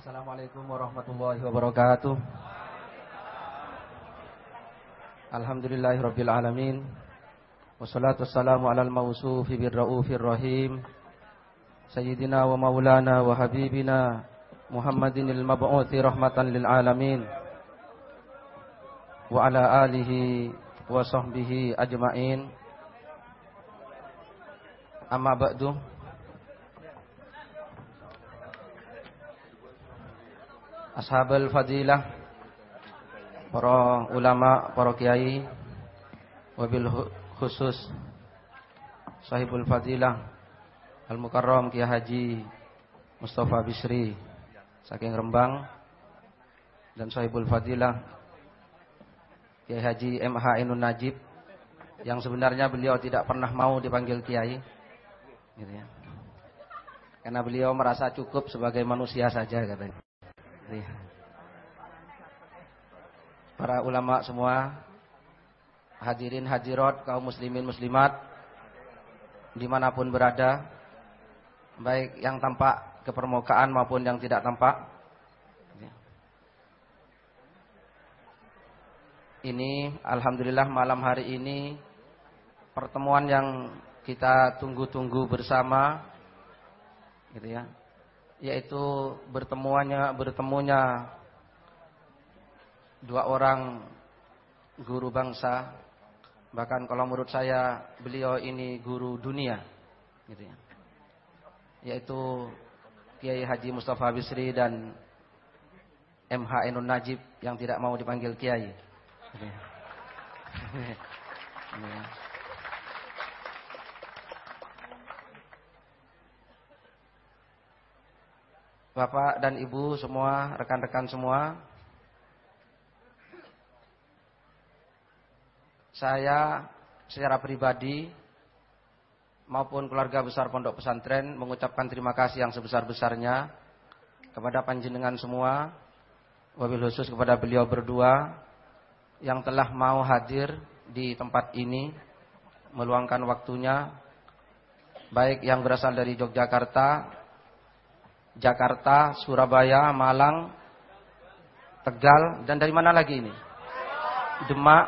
Assalamualaikum warahmatullahi wabarakatuh. Alhamdulillahirabbil alamin. Wassalatu wassalamu alal mausufi birraufir rahim. Sayyidina wa maulana wa habibina Muhammadinil mab'uthi rahmatan lil alamin. Wa ala alihi wa sahbihi ajmain. Amma ba'du. Ashabul fadilah para ulama, para kiai, wabil khusus sahibul fadilah Al-Mukarram Kiai Haji Mustafa Bisri saking Rembang dan sahibul fadilah Kiai Haji MH Inun Najib yang sebenarnya beliau tidak pernah mau dipanggil kiai gitu ya. Karena beliau merasa cukup sebagai manusia saja katanya. Iya. Para ulama semua, hadirin hadirat, kaum muslimin muslimat, di mana pun berada, baik yang tampak ke permukaan maupun yang tidak tampak. Ini Alhamdulillah malam hari ini pertemuan yang kita tunggu-tunggu bersama gitu ya yaitu bertemuannya bertemunya dua orang guru bangsa. Bahkan kalau menurut saya beliau ini guru dunia gitu ya. Yaitu Kiai Haji Mustafa Bisri dan MH Enun Najib yang tidak mau dipanggil Kiai gitu ya. Bapak dan Ibu semua, rekan-rekan semua. Saya secara pribadi maupun keluarga besar Pondok Pesantren mengucapkan terima kasih yang sebesar-besarnya kepada panjenengan semua, wabil khusus kepada beliau berdua yang telah mau hadir di tempat ini meluangkan waktunya baik yang berasal dari Yogyakarta Jakarta, Surabaya, Malang, Tegal, dan dari mana lagi ini? Demak,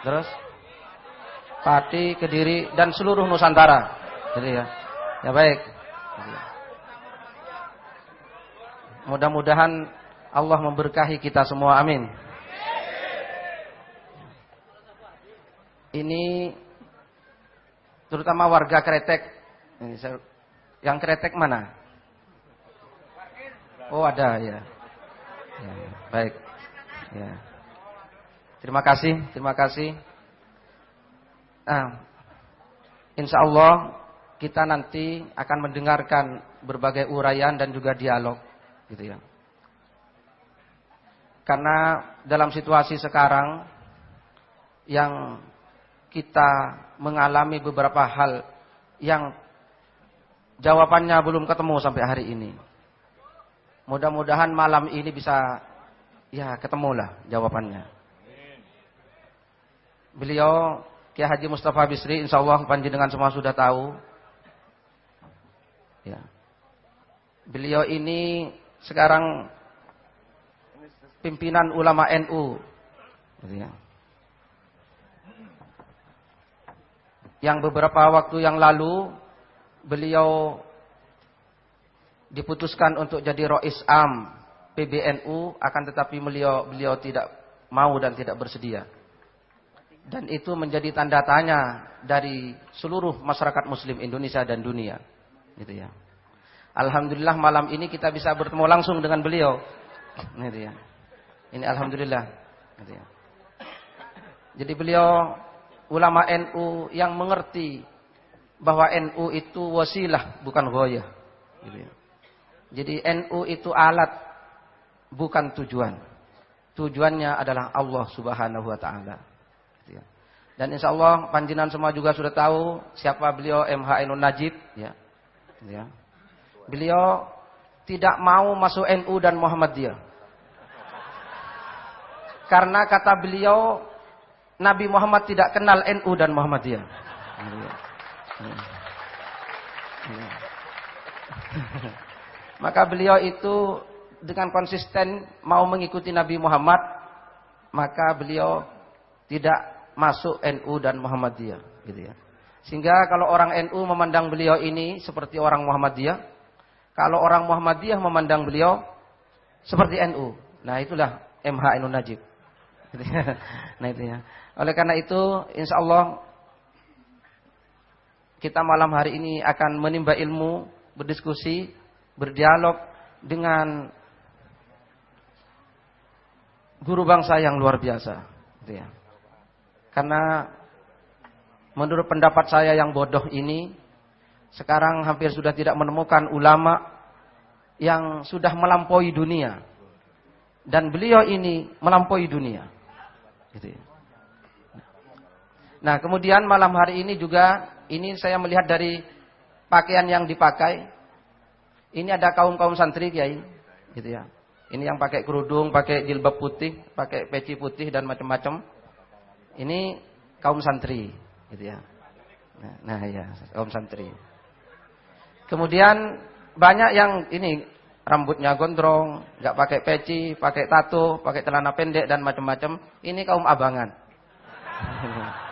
terus Pati, Kediri, dan seluruh Nusantara. Jadi ya, ya baik. Mudah-mudahan Allah memberkahi kita semua, amin. Ini terutama warga Kretek. Yang Kretek mana? Oh ada ya. ya baik. Ya. Terima kasih, terima kasih. Nah, insya Allah kita nanti akan mendengarkan berbagai uraian dan juga dialog, gitu ya. Karena dalam situasi sekarang yang kita mengalami beberapa hal yang jawabannya belum ketemu sampai hari ini. Mudah-mudahan malam ini bisa ya ketemulah jawabannya. Beliau Kiai Haji Mustafa Bisri insyaallah panjenengan semua sudah tahu. Ya. Beliau ini sekarang pimpinan ulama NU. Ya. Yang beberapa waktu yang lalu beliau diputuskan untuk jadi rois am PBNU akan tetapi beliau beliau tidak mau dan tidak bersedia. Dan itu menjadi tanda tanya dari seluruh masyarakat muslim Indonesia dan dunia. Gitu ya. Alhamdulillah malam ini kita bisa bertemu langsung dengan beliau. Gitu ya. Ini alhamdulillah. Gitu ya. Jadi beliau ulama NU yang mengerti bahwa NU itu wasilah bukan goyah. Gitu ya. Jadi NU itu alat bukan tujuan. Tujuannya adalah Allah Subhanahu wa taala. Gitu ya. Dan insya Allah panjinan semua juga sudah tahu siapa beliau MH Ainun Najib ya. Gitu ya. Beliau tidak mau masuk NU dan Muhammadiyah. Karena kata beliau Nabi Muhammad tidak kenal NU dan Muhammadiyah. Gitu ya. Maka beliau itu dengan konsisten mau mengikuti Nabi Muhammad, maka beliau tidak masuk NU dan Muhammadiyah, gitu ya. Sehingga kalau orang NU memandang beliau ini seperti orang Muhammadiyah, kalau orang Muhammadiyah memandang beliau seperti NU. Nah, itulah MH NU Najib. Gitu ya. Nah, itu ya. Oleh karena itu, insya Allah kita malam hari ini akan menimba ilmu, berdiskusi, berdialog dengan guru bangsa yang luar biasa. Gitu ya. Karena menurut pendapat saya yang bodoh ini, sekarang hampir sudah tidak menemukan ulama yang sudah melampaui dunia. Dan beliau ini melampaui dunia. Gitu ya. Nah kemudian malam hari ini juga, ini saya melihat dari pakaian yang dipakai. Ini ada kaum-kaum santri kiai. Gitu ya. Ini yang pakai kerudung, pakai jilbab putih, pakai peci putih dan macam-macam. Ini kaum santri gitu ya. Nah, nah ya, kaum santri. Kemudian banyak yang ini rambutnya gondrong, nggak pakai peci, pakai tato, pakai celana pendek dan macam-macam. Ini kaum abangan.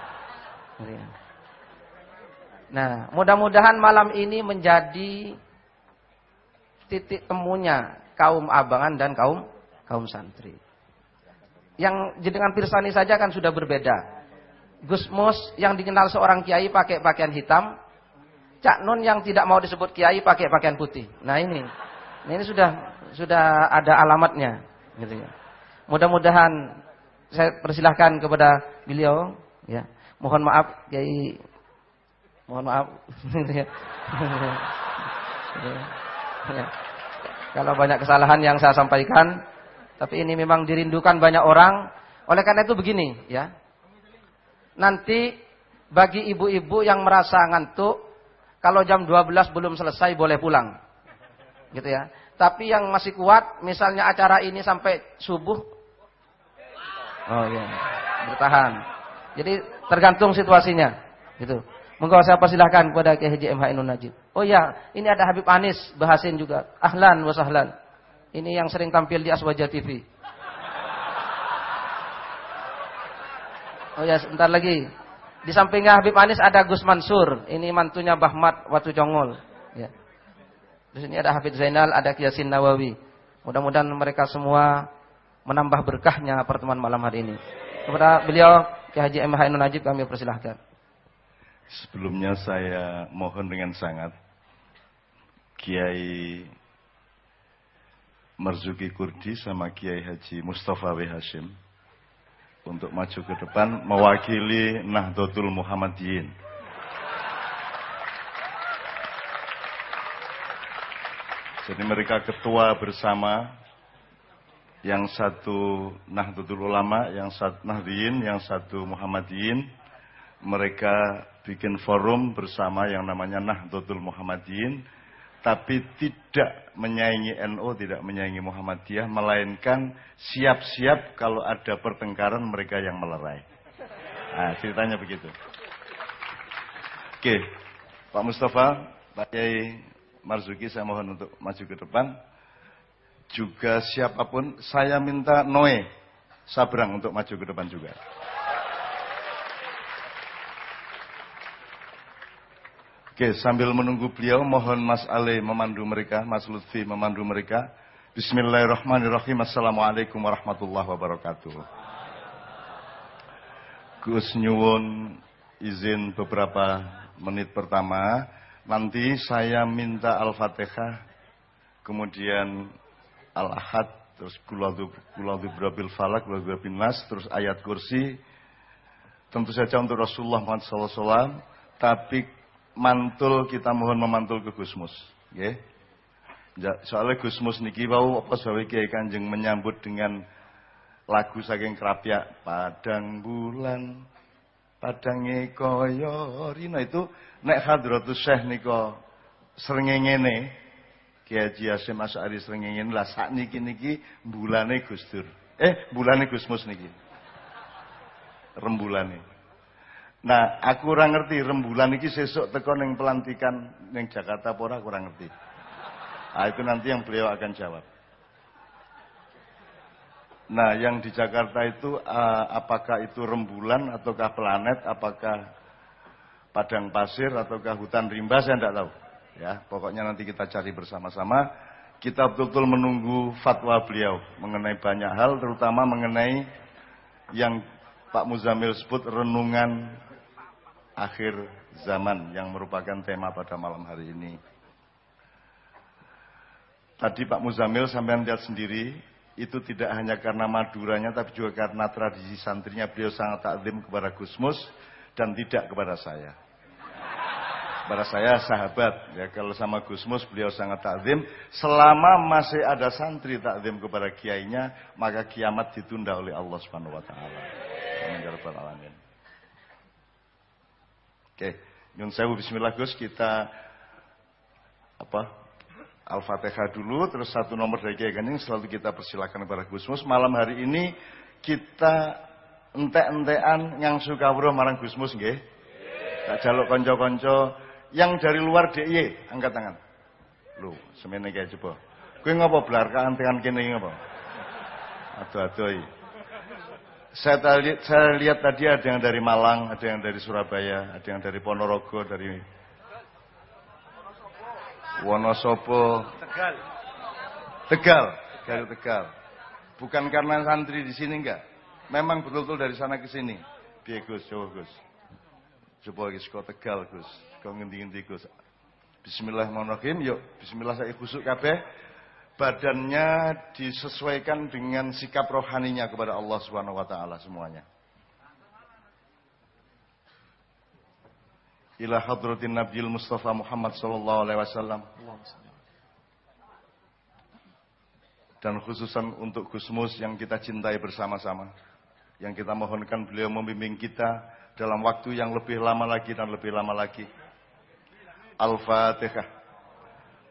Nah, mudah-mudahan malam ini menjadi titik temunya kaum abangan dan kaum kaum santri. Yang dengan pirsani saja kan sudah berbeda. Gus Mus yang dikenal seorang kiai pakai pakaian hitam, Cak Nun yang tidak mau disebut kiai pakai pakaian putih. Nah ini, ini sudah sudah ada alamatnya, gitu ya. Mudah-mudahan saya persilahkan kepada beliau, ya. Mohon maaf, kiai. Mohon maaf, gitu ya. Ya. Kalau banyak kesalahan yang saya sampaikan, tapi ini memang dirindukan banyak orang. Oleh karena itu begini, ya nanti bagi ibu-ibu yang merasa ngantuk, kalau jam 12 belum selesai boleh pulang. Gitu ya. Tapi yang masih kuat, misalnya acara ini sampai subuh. Oh iya. Bertahan. Jadi tergantung situasinya. Gitu. Monggo saya persilahkan kepada Kiai Haji MH Inun Najib. Oh iya, ini ada Habib Anis bahasin juga. Ahlan wa sahlan. Ini yang sering tampil di Aswaja TV. Oh ya, sebentar lagi. Di sampingnya Habib Anis ada Gus Mansur. Ini mantunya Bahmat Watu Congol. Ya. Di sini ada Habib Zainal, ada Kiyasin Nawawi. Mudah-mudahan mereka semua menambah berkahnya pertemuan malam hari ini. Kepada beliau, Kiai Haji Ainun Najib kami persilahkan. Sebelumnya saya mohon dengan sangat Kiai Marzuki Kurdi sama Kiai Haji Mustafa W. Hashim untuk maju ke depan mewakili Nahdlatul Muhammadiyin. Jadi mereka ketua bersama yang satu Nahdlatul Ulama, yang satu Nahdiyin, yang satu Muhammadiyin. Mereka bikin forum bersama yang namanya Nahdlatul Muhammadiyin tapi tidak menyaingi NU, tidak menyaingi Muhammadiyah, melainkan siap-siap kalau ada pertengkaran mereka yang melerai. Nah, ceritanya begitu. Oke, Pak Mustafa, Pak Yai Marzuki, saya mohon untuk maju ke depan. Juga siapa pun, saya minta Noe Sabrang untuk maju ke depan juga. Oke, sambil menunggu beliau, mohon Mas Ale memandu mereka, Mas Lutfi memandu mereka. Bismillahirrahmanirrahim. Assalamualaikum warahmatullahi wabarakatuh. Gus nyuwun izin beberapa menit pertama. Nanti saya minta Al-Fatihah, kemudian Al-Ahad, terus Kuladhu Brabil Falak, Kuladhu Brabil Nas, terus ayat kursi. Tentu saja untuk Rasulullah Muhammad SAW. Tapi mantul kita mohon memantul ke Gusmus. Nggih. Soalnya Gusmus niki wau apa sawe Kiai Kanjeng menyambut dengan lagu saking kerapyak Padang Bulan Padange kaya rina itu nek Hadratus Syekh nika srengengene Kiai Haji Hasyim Asy'ari srengengene lah sakniki niki bulane Gusdur. Eh, bulane Gusmus niki. Rembulane. Nah, aku kurang ngerti rembulan iki sesuk teko ning pelantikan ning Jakarta apa ora kurang ngerti. Nah, itu nanti yang beliau akan jawab. Nah, yang di Jakarta itu uh, apakah itu rembulan ataukah planet, apakah padang pasir ataukah hutan rimba saya tidak tahu. Ya, pokoknya nanti kita cari bersama-sama. Kita betul-betul menunggu fatwa beliau mengenai banyak hal, terutama mengenai yang Pak Muzamil sebut renungan akhir zaman yang merupakan tema pada malam hari ini. Tadi Pak Muzamil sampai lihat sendiri, itu tidak hanya karena maduranya, tapi juga karena tradisi santrinya beliau sangat takdim kepada Gusmus dan tidak kepada saya. Kepada saya sahabat, ya kalau sama Gusmus beliau sangat takdim. Selama masih ada santri takdim kepada kiainya, maka kiamat ditunda oleh Allah Subhanahu Wa Taala. Oke, nyun sewu Bismillah Gus kita apa Al-Fatihah dulu, terus satu nomor dari Kiai Ganing selalu kita persilakan kepada Gusmus. Malam hari ini kita entek-entekan yang suka marang Gusmus nggih. Tak jaluk konco-konco yang dari luar DIY, angkat tangan. Lu, semene kayak coba. Kowe ngopo blar kaantekan kene ngopo? Aduh-aduh. Saya, saya lihat tadi ada yang dari Malang, ada yang dari Surabaya, ada yang dari Ponorogo, dari Wonosobo. Tegal. Tegal, dari Tegal. Bukan karena santri di sini enggak. Memang betul-betul dari sana ke sini. Piye Gus, coba Gus. Coba Gus kok Tegal Gus. Kok ngendi-ngendi Gus. Bismillahirrahmanirrahim. Yuk, bismillah saya khusuk kabeh. Badannya disesuaikan dengan sikap rohaninya kepada Allah Subhanahu wa taala semuanya. ila hadratin Nabiul Mustafa Muhammad sallallahu alaihi wasallam. Dan khususan untuk Gusmus yang kita cintai bersama-sama. Yang kita mohonkan beliau membimbing kita dalam waktu yang lebih lama lagi dan lebih lama lagi. Al-Fatihah.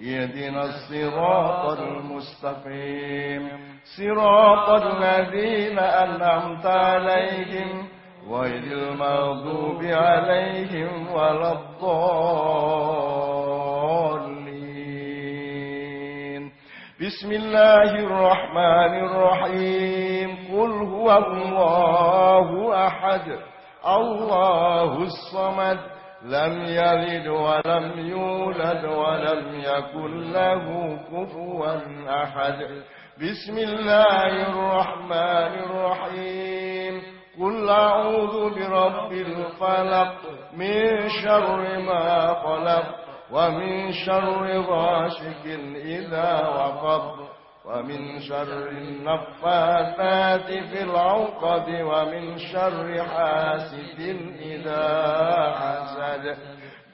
يهدنا الصراط المستقيم. صراط الذين أنعمت عليهم غير المغضوب عليهم ولا الضالين. بسم الله الرحمن الرحيم. قل هو الله أحد. الله الصمد. لم يلد ولم يولد ولم يكن له كفوا أحد. بسم الله الرحمن الرحيم. قل أعوذ برب الفلق من شر ما خلق ومن شر غاشق إذا وقب ومن شر النفاثات في العقد ومن شر حاسد إذا حسد.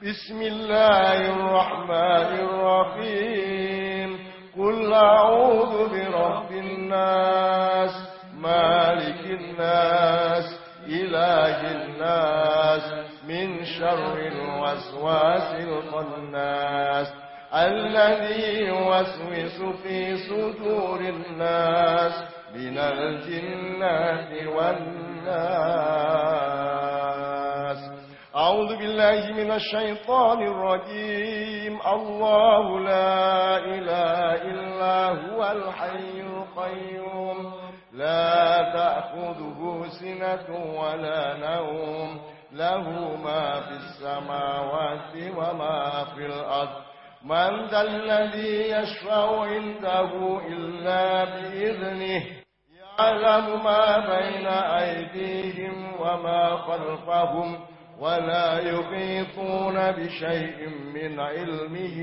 بسم الله الرحمن الرحيم. قل أعوذ برب الناس مالك الناس إله الناس من شر الوسواس الخناس. الذي يوسوس في صدور الناس من الجنة والناس. أعوذ بالله من الشيطان الرجيم. الله لا إله إلا هو الحي القيوم. لا تأخذه سنة ولا نوم. له ما في السماوات وما في الأرض. من ذا الذي يشفع عنده إلا بإذنه يعلم ما بين أيديهم وما خلفهم ولا يحيطون بشيء من علمه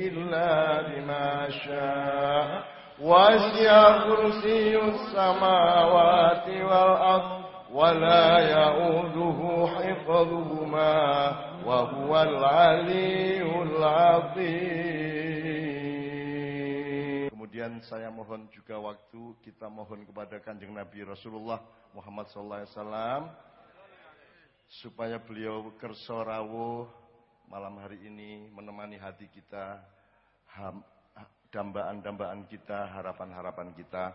إلا بما شاء. وسع كرسي السماوات والأرض ولا يؤوده حفظهما. وهو العلي العظيم Kemudian saya mohon juga waktu kita mohon kepada Kanjeng Nabi Rasulullah Muhammad sallallahu alaihi wasallam supaya beliau kersa rawuh malam hari ini menemani hati kita, dambaan-dambaan kita, harapan-harapan kita.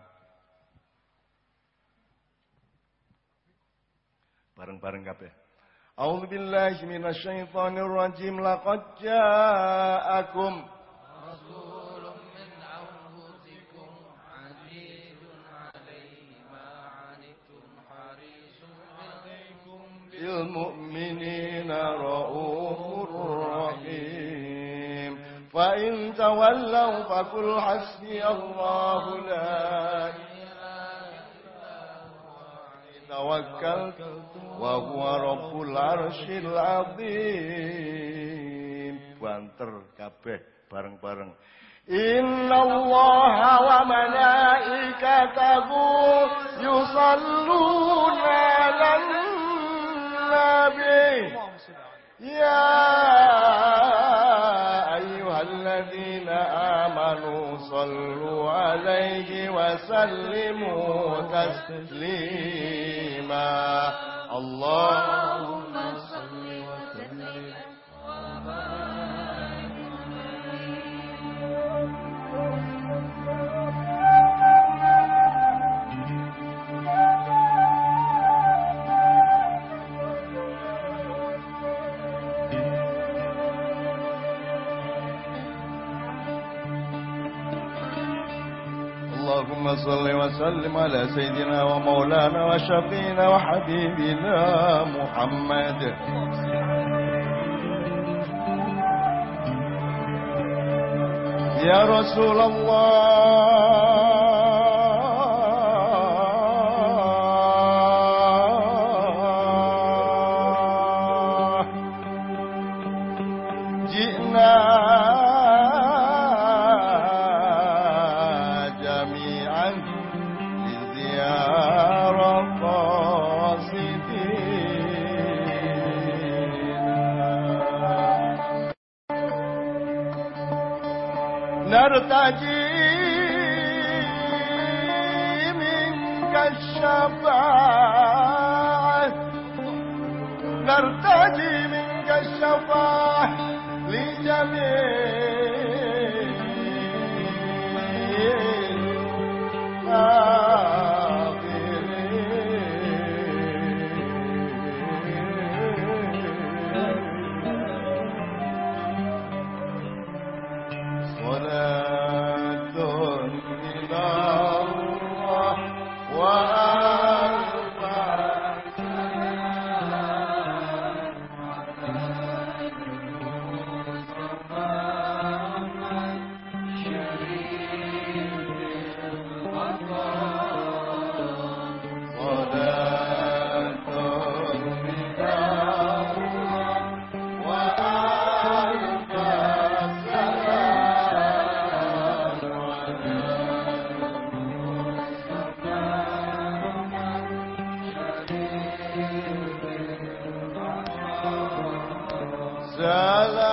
Bareng-bareng kabeh. أعوذ بالله من الشيطان الرجيم. لقد جاءكم رسول من أنفسكم عزيز عليه ما عنتم حريص عليكم بالمؤمنين رؤوف رحيم. فإن تولوا فقل حسبي الله لا إله إلا هو. عليه توكلت وهو رب العرش العظيم banter kabeh bareng-bareng Inna Allah wa malaikatahu yusalluna ala nabi Ya ayyuhalladzina amanu sallu alaihi wa sallimu taslima Allah. اللهم صل وسلم على سيدنا ومولانا وشفينا وحبيبنا محمد. يا رسول الله. Salam.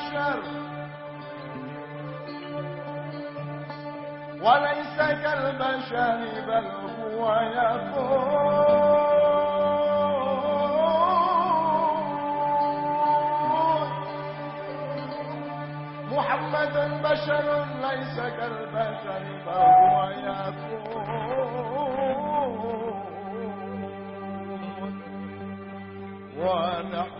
الشر. وليس كالبشر بل هو يقول محمد بشر ليس كالبشر بل هو يقول ونحن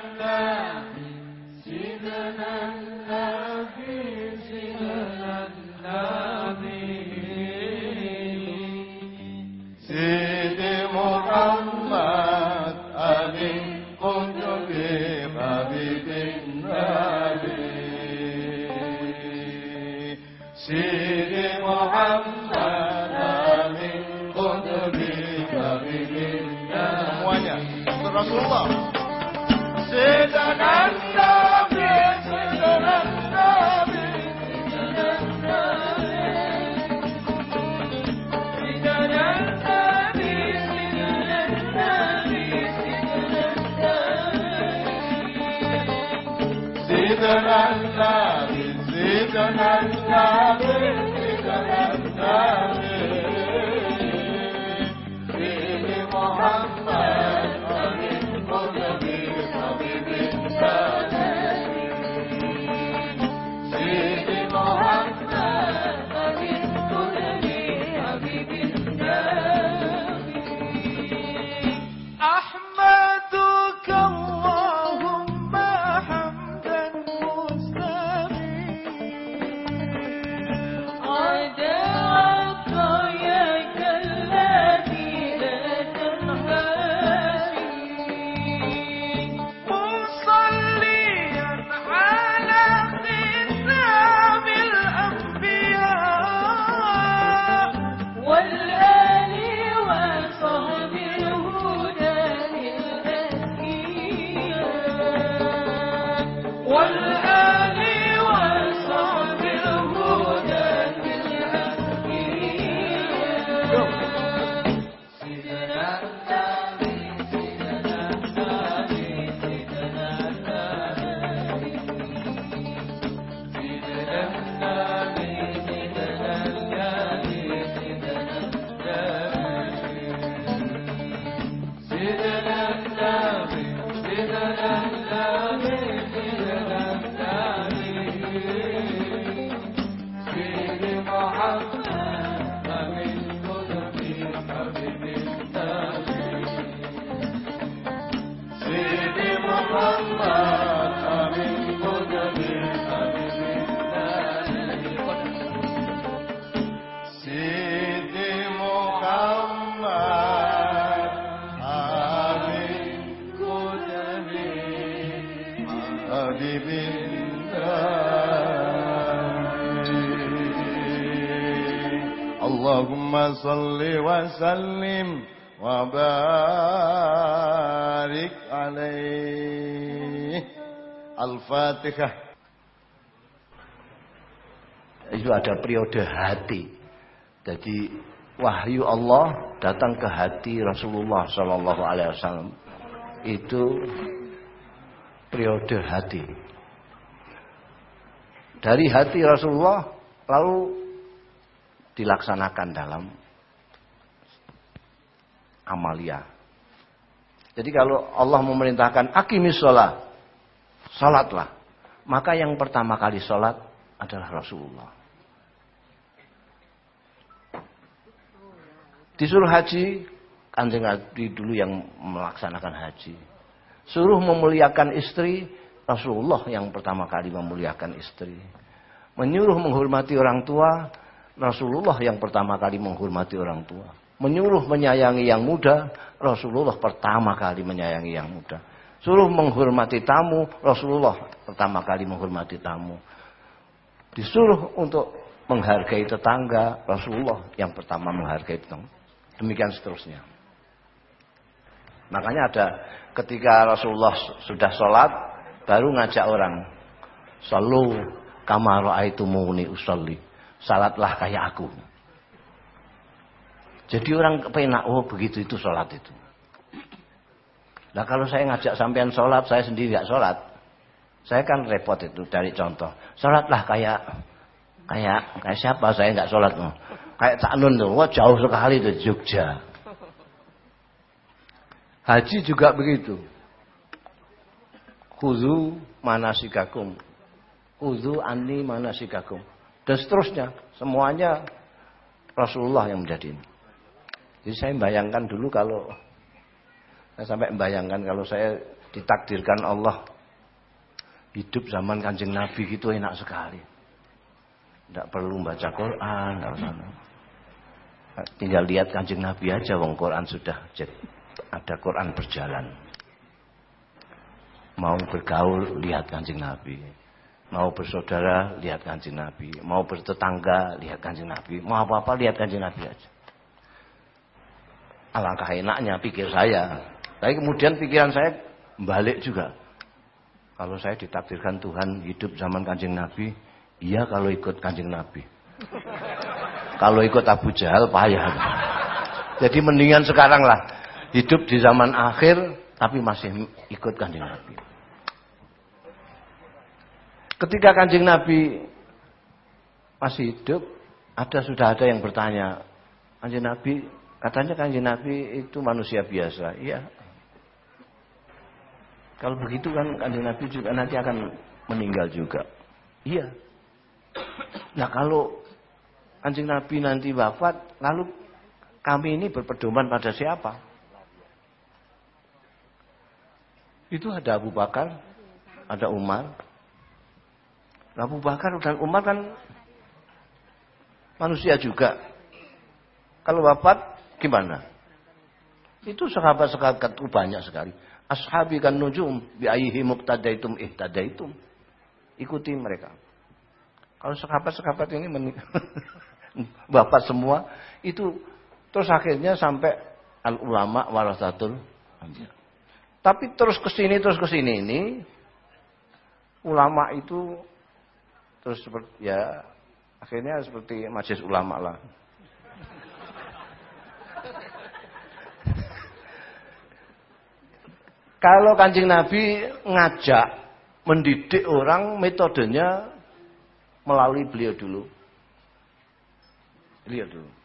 حبيب الله اللهم صل وسلم وبارك عليه الفاتحة itu ada periode hati. Jadi wahyu Allah datang ke hati Rasulullah Shallallahu Alaihi Wasallam itu periode hati. Dari hati Rasulullah lalu dilaksanakan dalam amalia. Jadi kalau Allah memerintahkan akimis sholat, sholatlah. Maka yang pertama kali sholat adalah Rasulullah. Disuruh haji, kanjeng Nabi dulu yang melaksanakan haji. Suruh memuliakan istri, Rasulullah yang pertama kali memuliakan istri. Menyuruh menghormati orang tua, Rasulullah yang pertama kali menghormati orang tua. Menyuruh menyayangi yang muda, Rasulullah pertama kali menyayangi yang muda. Suruh menghormati tamu, Rasulullah pertama kali menghormati tamu. Disuruh untuk menghargai tetangga, Rasulullah yang pertama menghargai tetangga. Demikian seterusnya. Makanya ada ketika Rasulullah sudah sholat, baru ngajak orang. Selalu kamar itu muni usolli. Salatlah kayak aku. Jadi orang kepenak, oh begitu itu sholat itu. Nah kalau saya ngajak sampean sholat, saya sendiri nggak sholat. Saya kan repot itu dari contoh. Sholatlah kayak kayak kayak siapa? Saya nggak sholat. Kayak Cak Nun tuh, wah jauh sekali itu Jogja. Haji juga begitu. Khudu manasikakum. Khudu anni manasikakum. Dan seterusnya. Semuanya Rasulullah yang menjadi ini. Jadi saya membayangkan dulu kalau saya sampai membayangkan kalau saya ditakdirkan Allah hidup zaman kanjeng Nabi gitu enak sekali. Tidak perlu baca Quran. Tinggal lihat kanjeng Nabi aja, wong Quran sudah ada Quran berjalan. Mau bergaul, lihat kanjeng Nabi. Mau bersaudara, lihat kanjeng Nabi. Mau bertetangga, lihat kanjeng Nabi. Mau apa-apa, lihat kanjeng Nabi aja. Alangkah enaknya pikir saya. Tapi kemudian pikiran saya balik juga. Kalau saya ditakdirkan Tuhan hidup zaman kanjeng Nabi, iya kalau ikut kanjeng Nabi. Kalau ikut Abu Jahal payah. Jadi mendingan sekarang lah hidup di zaman akhir tapi masih ikut kanjeng Nabi. Ketika kanjeng Nabi masih hidup, ada sudah ada yang bertanya, kanjeng Nabi katanya kanjeng Nabi itu manusia biasa. Iya. Kalau begitu kan kanjeng Nabi juga nanti akan meninggal juga. Iya. Nah kalau Anjing Nabi nanti wafat, lalu kami ini berpedoman pada siapa? Itu ada Abu Bakar, ada Umar. Abu Bakar dan Umar kan manusia juga. Kalau wafat gimana? Itu sahabat-sahabat itu banyak sekali. Ashabi kan nujum bi ayyihi muqtadaitum ihtadaitum. Ikuti mereka. Kalau sahabat-sahabat ini bapak semua itu terus akhirnya sampai al ulama warasatul Tapi terus ke sini terus ke sini ini ulama itu terus seperti ya akhirnya seperti majelis ulama lah. Kalau kancing Nabi ngajak mendidik orang metodenya melalui beliau dulu. Lihat dulu.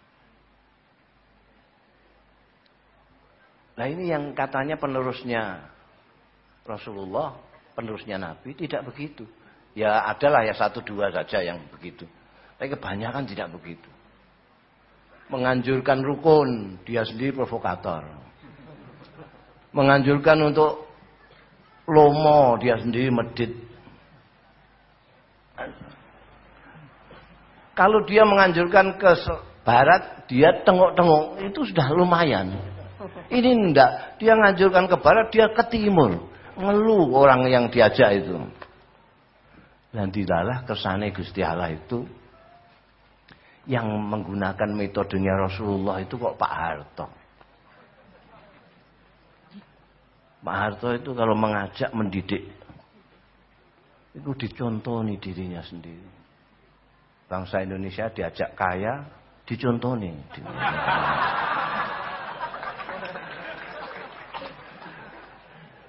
Nah ini yang katanya penerusnya Rasulullah, penerusnya Nabi tidak begitu. Ya adalah ya satu dua saja yang begitu. Tapi kebanyakan tidak begitu. Menganjurkan rukun, dia sendiri provokator. Menganjurkan untuk lomo, dia sendiri medit. Kalau dia menganjurkan ke barat, dia tengok-tengok, itu sudah lumayan. Ini enggak, dia menganjurkan ke barat, dia ke timur. ngeluh orang yang diajak itu. Dan tidaklah kersane Gusti Allah itu yang menggunakan metodenya Rasulullah itu kok Pak Harto. Pak Harto itu kalau mengajak mendidik itu dicontoni dirinya sendiri. Bangsa Indonesia diajak kaya, dicontoni.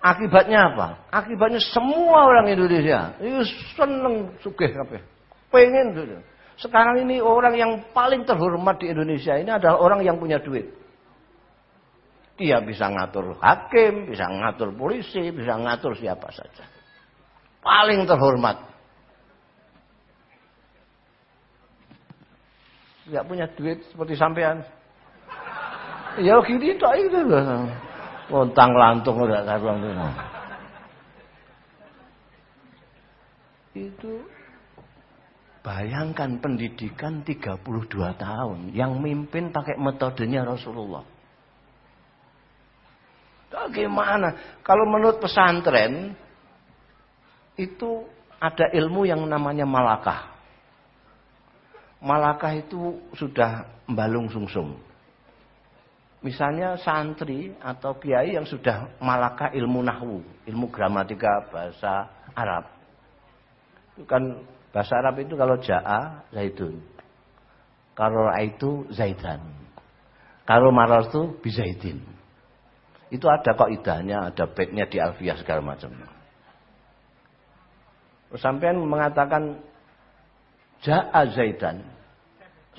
Akibatnya apa? Akibatnya semua orang Indonesia itu seneng sugih kabeh. Pengen gitu. Sekarang ini orang yang paling terhormat di Indonesia ini adalah orang yang punya duit. Dia bisa ngatur hakim, bisa ngatur polisi, bisa ngatur siapa saja. Paling terhormat. Gak punya duit seperti sampean. Ya gini tak itu. Lontang lantung udah karuan itu. Itu Bayangkan pendidikan 32 tahun yang mimpin pakai metodenya Rasulullah. Bagaimana? Kalau menurut pesantren itu ada ilmu yang namanya malakah. Malakah itu sudah balung sungsung. Misalnya santri atau kiai yang sudah malakah ilmu nahwu, ilmu gramatika bahasa Arab. Itu kan Bahasa Arab itu kalau ja'a zaitun. Kalau itu zaitan. Kalau marar itu bizaitin. Itu ada kok idahnya, ada baitnya di alfiah segala macam. Sampai mengatakan ja'a zaitan.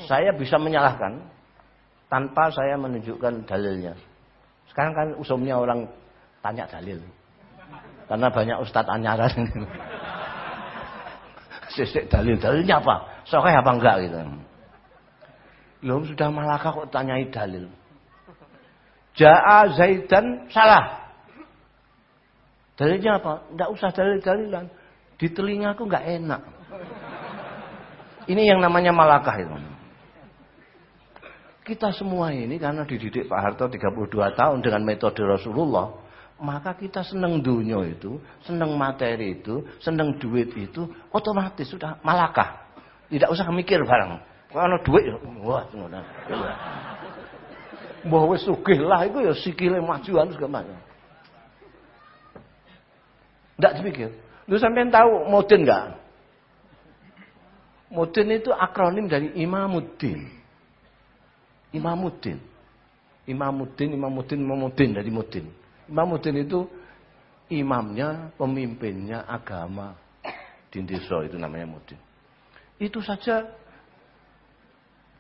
Saya bisa menyalahkan tanpa saya menunjukkan dalilnya. Sekarang kan usumnya orang tanya dalil. Karena banyak ustadz anyaran. sisik dalil-dalilnya apa? Sokeh apa enggak gitu. Belum sudah malaka kok tanyai dalil. Ja'a Zaidan salah. Dalilnya apa? Enggak usah dalil-dalilan. Di telingaku enggak enak. Ini yang namanya malakah itu. Kita semua ini karena dididik Pak Harto 32 tahun dengan metode Rasulullah, maka kita seneng dunia itu, seneng materi itu, seneng duit itu, otomatis sudah malakah. Tidak usah mikir barang. Kalau duit, wah, ngono. Mbah wis sugih lah iku ya sikile majuan segala. Tidak dipikir. Lu sampean tahu Modin enggak? Modin itu akronim dari Imamuddin. Imamuddin. Imamuddin, Imamuddin, Imamuddin dari Mudin. Imamuddin itu imamnya, pemimpinnya agama di desa itu namanya Mudin. Itu saja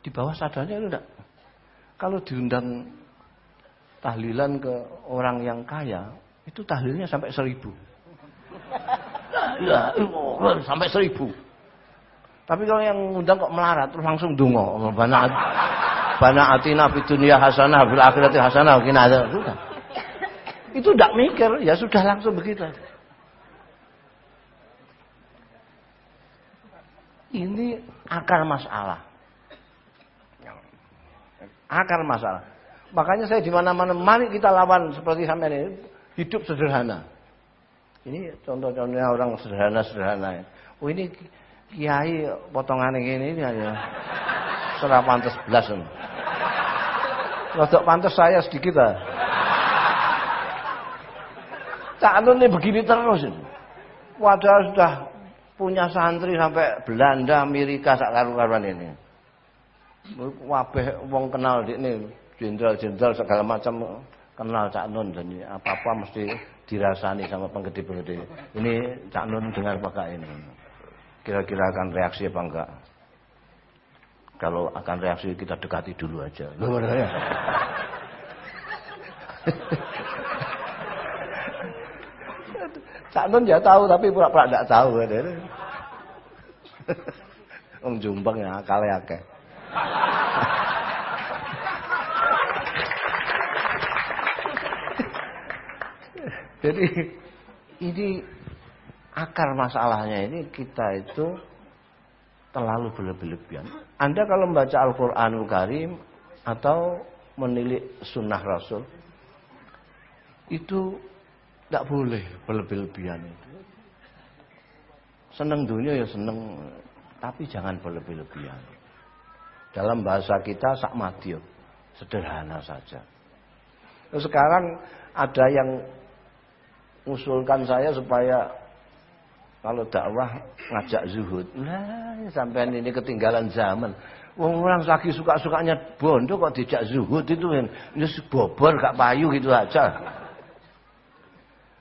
di bawah sadarnya itu enggak. Kalau diundang tahlilan ke orang yang kaya, itu tahlilnya sampai seribu. Ya, sampai seribu. Tapi kalau yang undang kok melarat terus langsung dungo, bana bana atina fid dunya hasanah fil akhirati hasanah ada sudah. Itu tidak mikir, ya sudah langsung begitu. Ini akar masalah. Akar masalah. Makanya saya di mana-mana, mari kita lawan seperti sampai ini, hidup sederhana. Ini contoh-contohnya orang sederhana-sederhana. Oh ini kiai potongan ini, ini ya. Serah pantas belas. Rodok pantas saya sedikit lah. Cak Nun ini begini terus. Padahal sudah punya santri sampai Belanda, Amerika, sak karuan ini. Wabeh wong kenal di ini jenderal-jenderal segala macam kenal Cak Nun dan apa-apa mesti dirasani sama penggede-penggede. Ini Cak Nun dengar pakai ini. Kira-kira akan reaksi apa enggak? Kalau akan reaksi kita dekati dulu aja. Loh, ya. Cak Nun ya tahu tapi pura-pura tidak tahu. Om Jumbang ya akal ya. Jadi ini akar masalahnya ini kita itu terlalu berlebihan. Anda kalau membaca Al-Quranul Karim atau menilik sunnah Rasul itu Tidak boleh berlebih-lebihan itu. Seneng dunia ya seneng, tapi jangan berlebih-lebihan. Dalam bahasa kita sak madyo, sederhana saja. Sekarang ada yang usulkan saya supaya kalau dakwah ngajak zuhud. Nah, sampai ini ketinggalan zaman. Wong orang lagi suka-sukanya bondo kok dijak zuhud itu kan ya bobor gak payu gitu aja.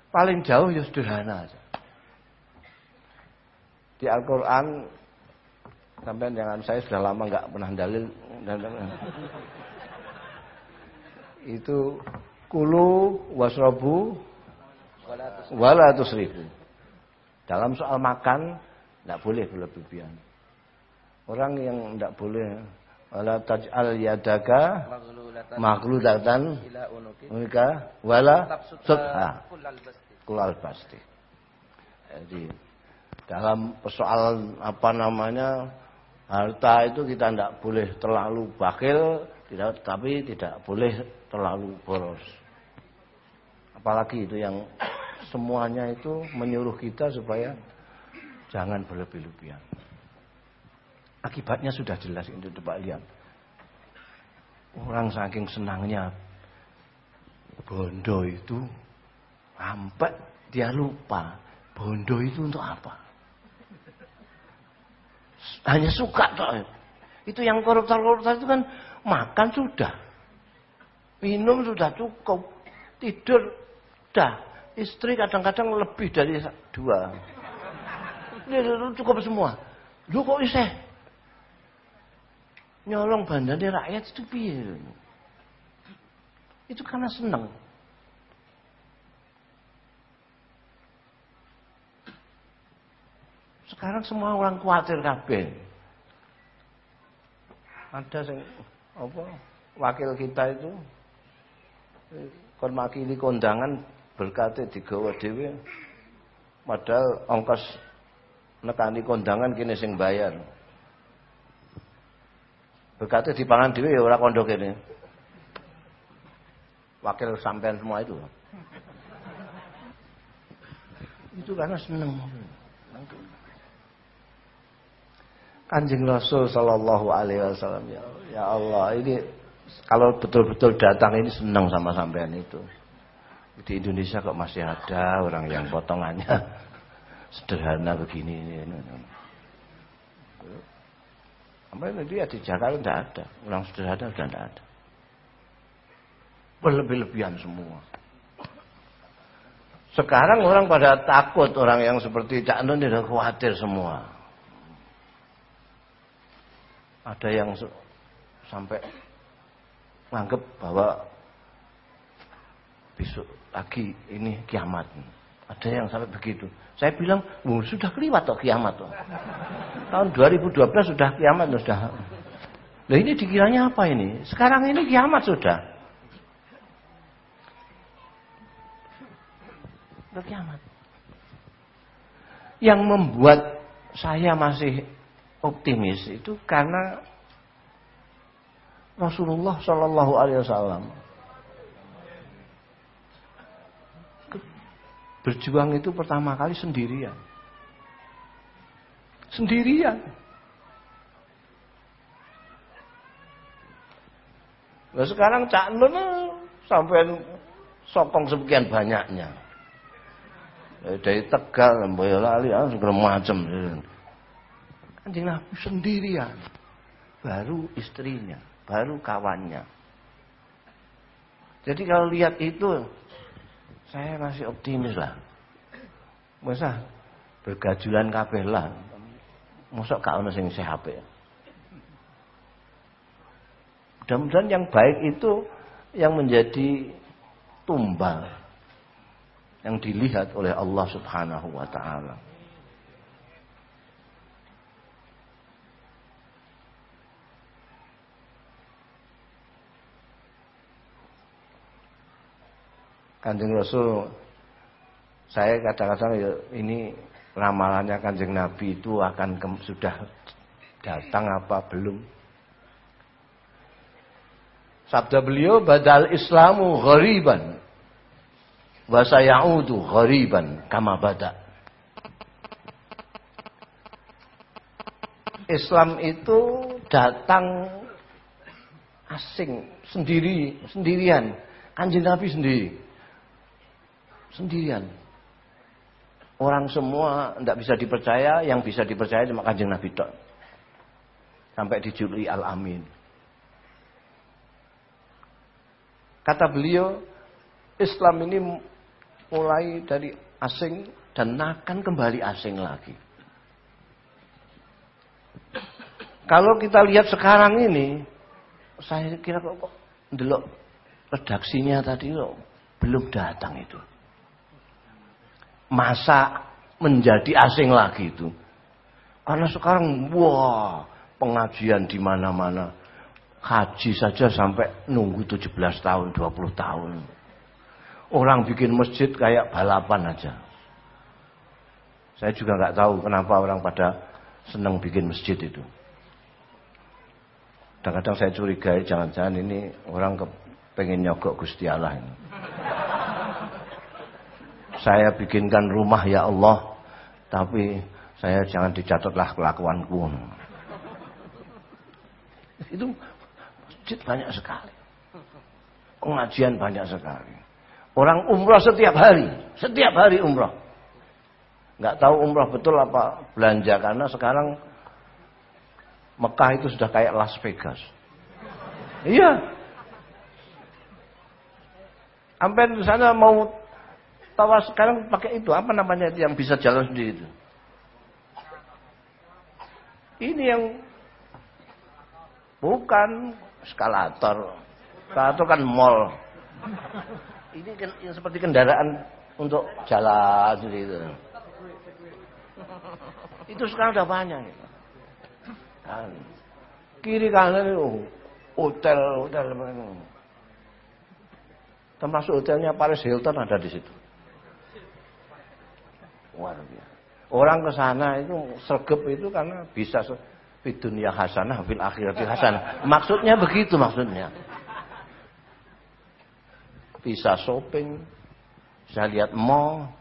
Paling jauh ya sederhana aja. Di Al-Qur'an sampai jangan saya sudah lama nggak pernah dalil dan itu kulu wasrobu wala tusrifu. Dalam soal makan tidak boleh berlebihan. Orang yang tidak boleh wala taj'al yadaka maghlulatan unika wala sutha kulal pasti. Jadi dalam persoalan apa namanya harta itu kita tidak boleh terlalu bakil, tidak tapi tidak boleh terlalu boros. Apalagi itu yang semuanya itu menyuruh kita supaya jangan berlebih-lebihan. Akibatnya sudah jelas itu coba lihat. Orang saking senangnya bondo itu sampai dia lupa bondo itu untuk apa. Hanya suka toh. Itu yang koruptor-koruptor itu kan makan sudah. Minum sudah cukup. Tidur sudah. Istri kadang-kadang lebih dari dua. Ini cukup semua. Lu kok iseh? nyolong bandane rakyat itu piye? Itu karena senang. Sekarang semua orang khawatir kabeh. Ada sing apa wakil kita itu kon makili kondangan berkate digawa dhewe padahal ongkos nekani kondangan kini sing bayar. Di pangan dhewe ya ora kondo kene. Wakil sampean semua itu. Itu karena seneng. Kanjeng Rasul Shallallahu Alaihi Wasallam ya, ya Allah ini kalau betul-betul datang ini senang sama sampean itu. Di Indonesia kok masih ada orang yang potongannya sederhana begini. Ini, ini. Sampai dia di Jakarta tidak ada. Orang sederhana sudah tidak ada. Berlebih-lebihan semua. Sekarang orang pada takut orang yang seperti Cak Nun tidak khawatir semua. Ada yang sampai menganggap bahwa besok lagi ini kiamat. Ada yang sampai begitu. Saya bilang, oh, sudah keliwat toh kiamat toh. Tahun 2012 sudah kiamat sudah. Nah ini dikiranya apa ini? Sekarang ini kiamat sudah. Sudah kiamat. Yang membuat saya masih optimis itu karena Rasulullah Shallallahu Alaihi Wasallam Berjuang itu pertama kali sendirian. Sendirian. Nah sekarang Cak Nun eh, sampai sokong sekian banyaknya. Eh, dari Tegal, Boyolali, ah, segala macam. Kanjeng Nabi sendirian. Baru istrinya, baru kawannya. Jadi kalau lihat itu saya masih optimis lah. Masa bergajulan kabeh lah. Mosok gak ono sing sehat ya. Mudah-mudahan yang baik itu yang menjadi tumbal yang dilihat oleh Allah Subhanahu wa taala. Kanjeng Rasul saya kadang-kadang ya ini ramalannya Kanjeng Nabi itu akan ke, sudah datang apa belum? Sabda beliau badal Islamu ghariban. wa sayaudu ghariban kama bada. Islam itu datang asing, sendiri, sendirian. Kanjeng Nabi sendiri. Sendirian. Orang semua tidak bisa dipercaya, yang bisa dipercaya cuma kanjeng Nabi Tok. Sampai dijuluki Al-Amin. Kata beliau, Islam ini mulai dari asing dan akan kembali asing lagi. Kalau kita lihat sekarang ini, saya kira kok, kok delok redaksinya tadi kok belum datang itu. Masa menjadi asing lagi itu. Karena sekarang wah, pengajian di mana-mana. Haji saja sampai nunggu 17 tahun, 20 tahun. Orang bikin masjid kayak balapan aja. Saya juga nggak tahu kenapa orang pada senang bikin masjid itu. Kadang-kadang saya curigai jangan-jangan ini orang pengen nyogok Gusti Allah ini. Saya bikinkan rumah ya Allah, tapi saya jangan dicatatlah kelakuanku. Itu masjid banyak sekali. Pengajian banyak sekali. Orang umroh setiap hari, setiap hari umroh. Nggak tahu umroh betul apa belanja karena sekarang Mekah itu sudah kayak Las Vegas. Iya. Sampai di sana mau tawas sekarang pakai itu apa namanya yang bisa jalan sendiri itu. Ini yang bukan eskalator. Eskalator kan mall. Ini kan yang seperti kendaraan untuk jalan sendiri itu. Itu sekarang udah banyak. Gitu. Kan. Kiri kanan itu hotel hotel termasuk hotelnya Paris Hilton ada di situ. Luar biasa. Orang ke sana itu sergap itu karena bisa di dunia hasanah fil akhirati hasanah. Maksudnya begitu maksudnya. Bisa shopping, bisa lihat mall,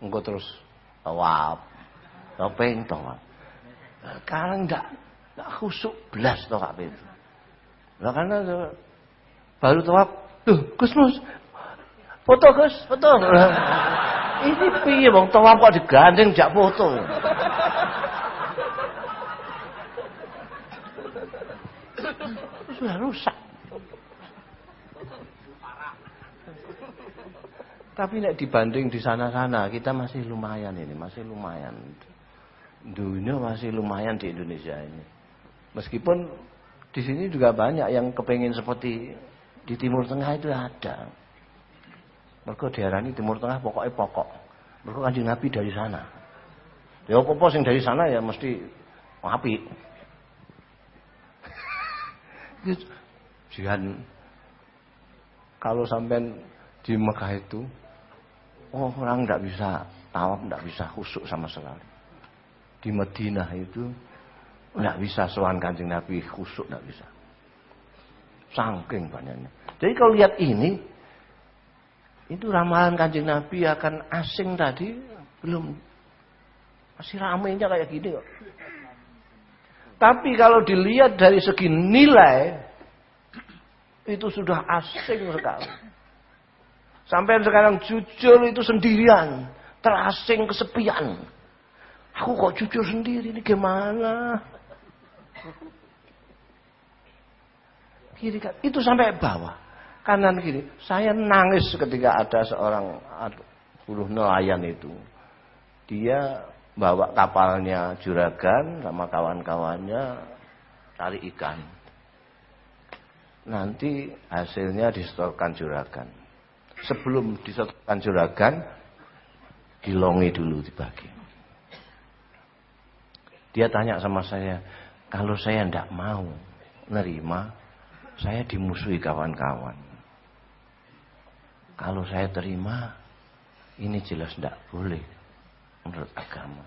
engkau terus tawaf, shopping, tawaf. Sekarang enggak Nggak khusuk belas toh kabeh itu. Lah karena baru tawaf, tuh Gus Mus, foto Gus, foto. Ini piye wong tawaf kok digandeng jak foto. Sudah rusak. Tapi nek dibanding di sana-sana kita masih lumayan ini, masih lumayan. Dunia masih lumayan di Indonesia ini. Meskipun di sini juga banyak yang kepengen seperti di Timur Tengah itu ada. Mereka diarani Timur Tengah pokoknya pokok. Mereka kanjeng Nabi dari sana. Ya apa-apa yang dari sana ya mesti api. Jangan kalau sampai di Mekah itu oh, orang tidak bisa tawaf, tidak bisa khusuk sama sekali. Di Madinah itu Nggak bisa soal kancing Nabi khusuk nggak bisa. Sangking banyaknya. Jadi kalau lihat ini, itu ramalan kancing Nabi akan asing tadi belum masih ramainya kayak gini kok. Tapi kalau dilihat dari segi nilai, itu sudah asing sekali. Sampai sekarang jujur itu sendirian, terasing kesepian. Aku kok jujur sendiri ini gimana? Itu sampai bawah. Kanan kiri. Saya nangis ketika ada seorang buruh nelayan itu. Dia bawa kapalnya juragan sama kawan-kawannya cari ikan. Nanti hasilnya disetorkan juragan. Sebelum disetorkan juragan, dilongi dulu dibagi. Dia tanya sama saya, kalau saya tidak mau nerima, saya dimusuhi kawan-kawan. Kalau saya terima, ini jelas tidak boleh menurut agama.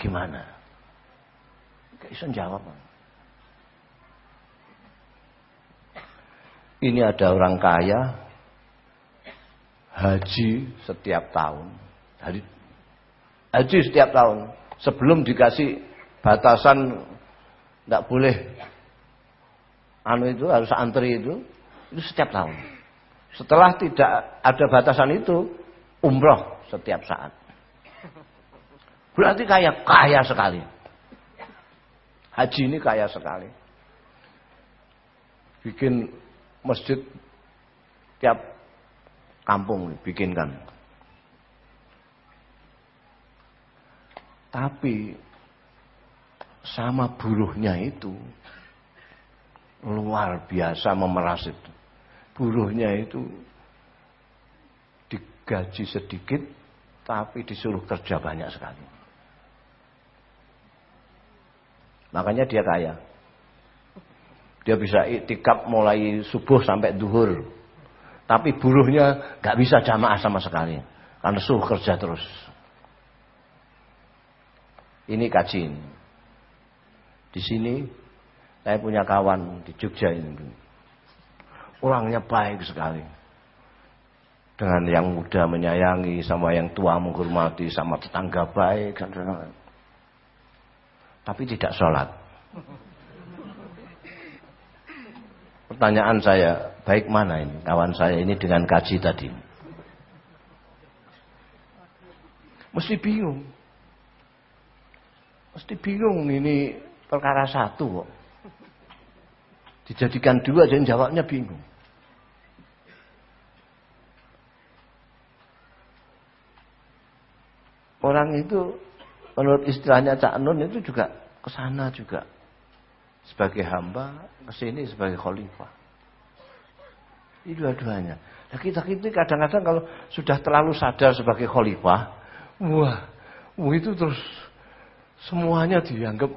Gimana? Gak bisa jawab. Ini ada orang kaya, haji setiap tahun. Dari haji setiap tahun. Sebelum dikasih batasan tidak boleh anu itu harus antri itu itu setiap tahun. Setelah tidak ada batasan itu umroh setiap saat. Berarti kaya kaya sekali. Haji ini kaya sekali. Bikin masjid tiap kampung bikinkan. Tapi sama buruhnya itu luar biasa memeras itu. Buruhnya itu digaji sedikit tapi disuruh kerja banyak sekali. Makanya dia kaya. Dia bisa itikap mulai subuh sampai duhur. Tapi buruhnya gak bisa jamaah sama sekali. Karena suruh kerja terus. Ini kajin. Di sini saya punya kawan di Jogja ini. Orangnya baik sekali. Dengan yang muda menyayangi, sama yang tua menghormati, sama tetangga baik. Tapi tidak sholat. Pertanyaan saya, baik mana ini kawan saya ini dengan kaji tadi? Mesti bingung. Mesti bingung ini perkara satu kok. Dijadikan dua jadi jawabnya bingung. Orang itu menurut istilahnya Cak Nun itu juga ke sana juga sebagai hamba, ke sini sebagai khalifah. Ini dua-duanya. Nah kita itu kadang-kadang kalau sudah terlalu sadar sebagai khalifah, wah, wah itu terus semuanya dianggap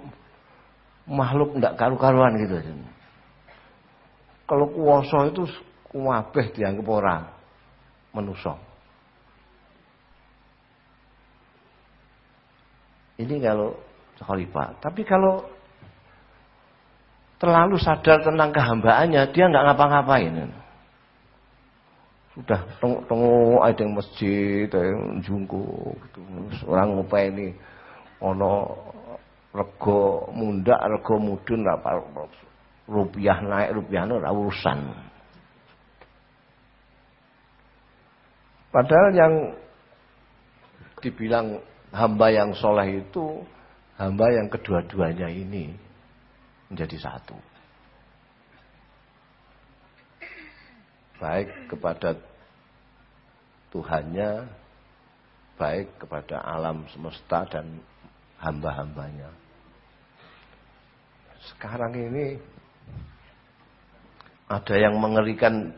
makhluk tidak karu-karuan gitu. Kalau kuasa itu kuwabeh dianggap orang menusuk. Ini kalau khalifah. Tapi kalau terlalu sadar tentang kehambaannya, dia nggak ngapa-ngapain. Sudah tengok ada yang masjid, ada yang jungku, gitu. orang ini ono rego mundak, rego mudun apa rupiah naik, rupiah naik urusan. Padahal yang dibilang hamba yang soleh itu hamba yang kedua-duanya ini menjadi satu. Baik kepada Tuhannya, baik kepada alam semesta dan hamba-hambanya. Sekarang ini ada yang mengerikan,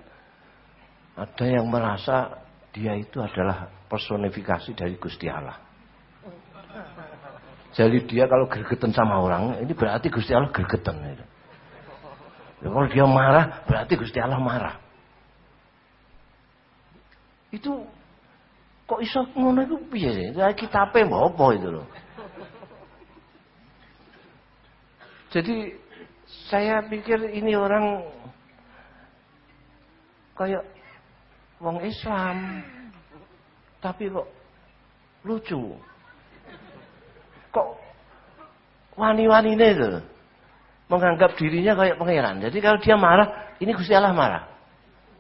ada yang merasa dia itu adalah personifikasi dari Gusti Allah. Jadi dia kalau gergeten sama orang, ini berarti Gusti Allah gergeten. Ya, kalau dia marah, berarti Gusti Allah marah. Itu kok iso ngono iku piye? Kitabe apa itu loh. Jadi saya pikir ini orang kayak wong Islam tapi kok lucu kok wani-wani itu menganggap dirinya kayak pangeran. Jadi kalau dia marah, ini Gusti Allah marah.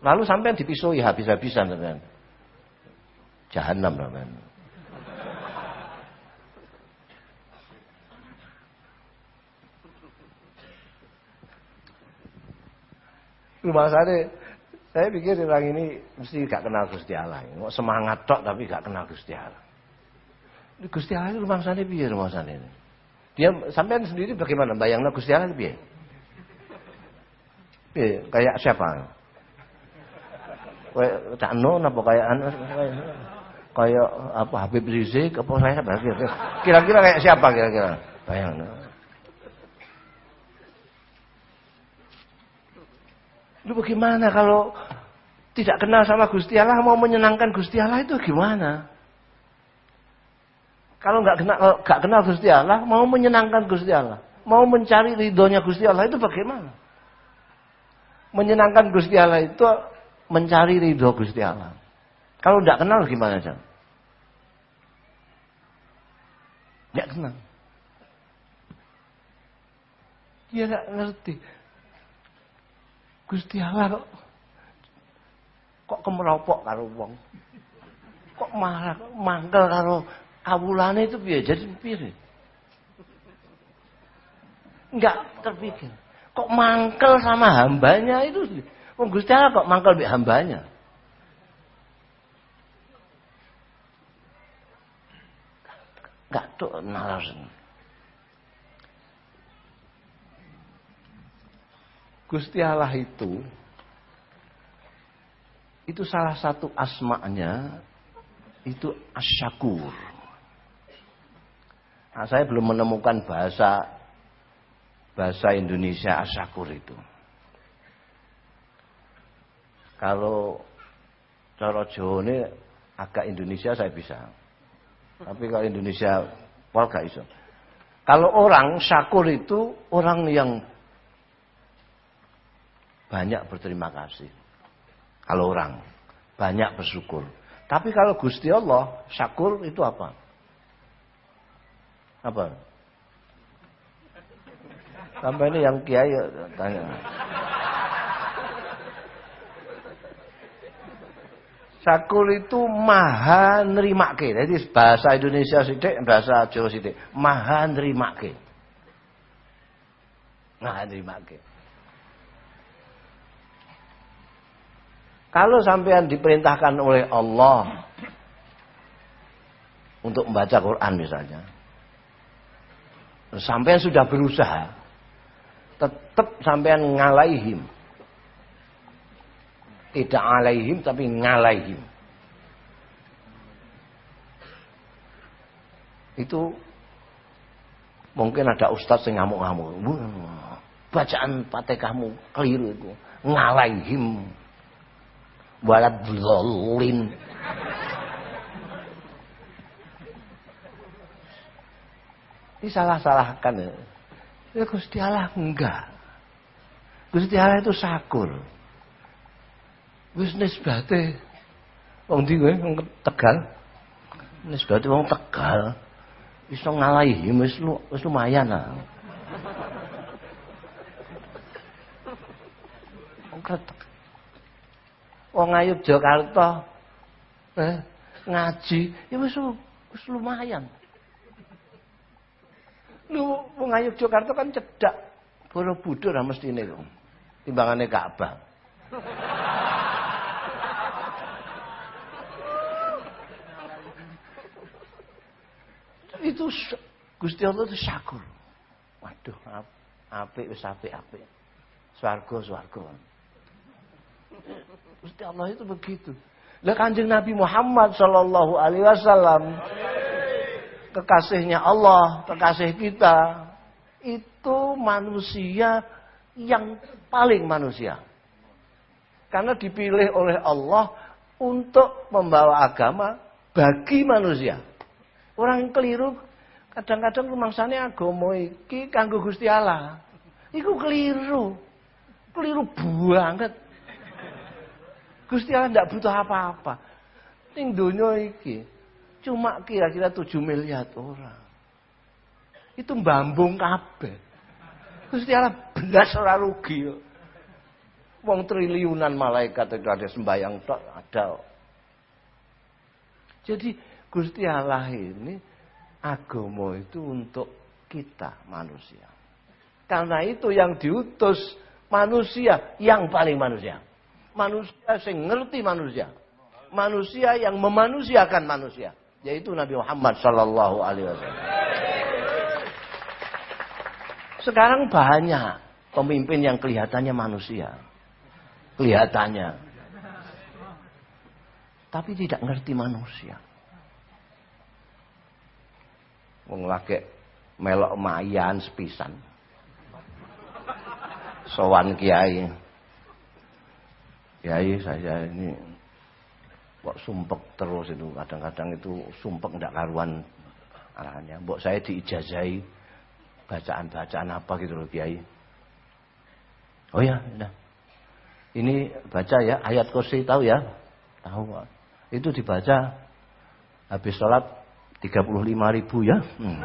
Lalu sampai dipisui habis-habisan teman. Jahanam teman. Rumah saya, saya pikir orang ini mesti gak kenal Gusti Allah. Semangat tok tapi gak kenal Gusti Allah. Gusti Allah itu rumangsane piye rumangsane ini? Dia sampean sendiri bagaimana bayangnya Gusti Allah? Piye? Kayak siapa? Kayak Cak Non apa kayak anu kayak apa Habib Rizik apa saya kira-kira kayak siapa kira-kira? Bayangnya. Lu bagaimana kalau tidak kenal sama Gusti Allah mau menyenangkan Gusti Allah itu gimana? Kalau nggak kenal, nggak kenal Gusti Allah, mau menyenangkan Gusti Allah, mau mencari ridhonya Gusti Allah itu bagaimana? Menyenangkan Gusti Allah itu mencari ridho Gusti Allah. Kalau tidak kenal gimana, Jang? Tidak kenal. Dia nggak ngerti. Gusti Allah kok kok kemeropok karo wong. Kok marah, mangkel karo kawulane itu piye jadi piye? Enggak terpikir. Kok mangkel sama hambanya itu? Wong Gusti Allah kok mangkel bi hambanya? Enggak tuh nalar. Gusti Allah itu itu salah satu asma'nya itu asyakur. Nah, saya belum menemukan bahasa bahasa Indonesia asyakur itu. Kalau cara Jawa ini agak Indonesia saya bisa. Tapi kalau Indonesia gak iso. Kalau orang syakur itu orang yang banyak berterima kasih. Kalau orang banyak bersyukur. Tapi kalau Gusti Allah syakur itu apa? Apa? Sampai ini yang kiai tanya. Syukur itu maha nerimake. Jadi bahasa Indonesia sidik, bahasa Jawa sidik. Maha nerimake. Maha nerimake. Kalau sampean diperintahkan oleh Allah untuk membaca Quran misalnya. Sampean sudah berusaha. Tetap sampean ngalaihim. Tidak alaihim tapi ngalaihim. Itu mungkin ada ustadz yang ngamuk-ngamuk. Bacaan kamu keliru itu. Ngalaihim. Walad dhalin. Ini salah-salahkan ya. Ya Gusti Allah enggak. Gusti Allah itu sakur. Wis nisbate wong ndi kowe wong Tegal. Nisbate wong Tegal. Iso ngalahi wis wis lumayan lah. Wong Ayub Jakarta eh, ngaji ya wis wis lumayan. Lu wong Ayub Jakarta kan cedak. Borobudur lah mestine kok. Timbangane Ka'bah. itu Gusti Allah itu syakur. Waduh, apik wis apik apik. Swarga swarga. Gusti Allah itu begitu. Lah Kanjeng Nabi Muhammad sallallahu alaihi wasallam kekasihnya Allah, kekasih kita itu manusia yang paling manusia. Karena dipilih oleh Allah untuk membawa agama bagi manusia. Orang yang keliru kadang-kadang rumangsane agama iki kanggo Gusti Allah. Iku keliru. Keliru banget. Gusti Allah tidak butuh apa-apa. Ning donya iki cuma kira-kira 7 miliar orang. Itu mbambung kabeh. Gusti Allah belas ora rugi. Wong triliunan malaikat itu ada sembahyang tok ada. Jadi Gusti Allah ini agama itu untuk kita manusia. Karena itu yang diutus manusia yang paling manusia. Manusia yang ngerti manusia. Manusia yang memanusiakan manusia. Yaitu Nabi Muhammad Sallallahu Alaihi Wasallam. Sekarang banyak pemimpin yang kelihatannya manusia. Kelihatannya. Tapi tidak ngerti manusia. Wong melok mayan sepisan. Sowan kiai. Kiai saya ini kok sumpek terus itu kadang-kadang itu sumpek ndak karuan arahnya. Mbok saya diijazahi bacaan-bacaan apa gitu loh kiai. Oh ya, nah. Ini baca ya ayat kursi tahu ya? Tahu. Itu dibaca habis sholat 35 ribu ya. Hmm.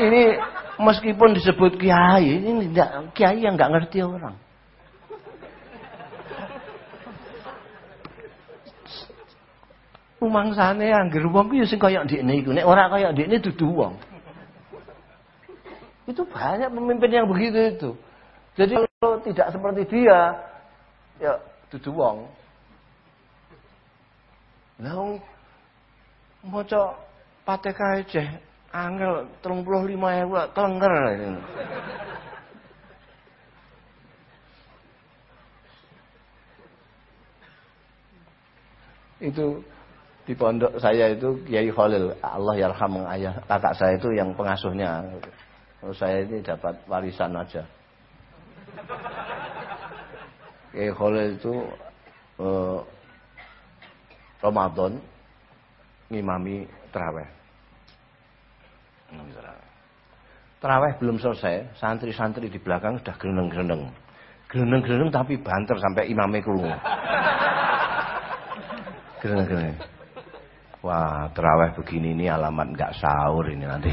ini meskipun disebut kiai, ini tidak kiai yang nggak ngerti orang. Rumangsane angger wong ku ya sing kaya ndekne iku. Nek ora kaya ndekne dudu wong. Itu banyak pemimpin yang begitu itu. Jadi kalau tidak seperti dia, ya dudu wong. Wong maca Fatihah ceh angel 35.000 klenger. Itu di pondok saya itu Kiai Khalil Allah yarham ayah kakak saya itu yang pengasuhnya. Kalau saya ini dapat warisan aja. Kiai Khalil itu eh, Ramadan ngimami terawih terawih belum selesai santri-santri di belakang sudah gereneng-gereneng gereneng-gereneng tapi banter sampai imamnya keluar gereneng-gereneng Wah, terawih begini ini alamat nggak sahur ini nanti.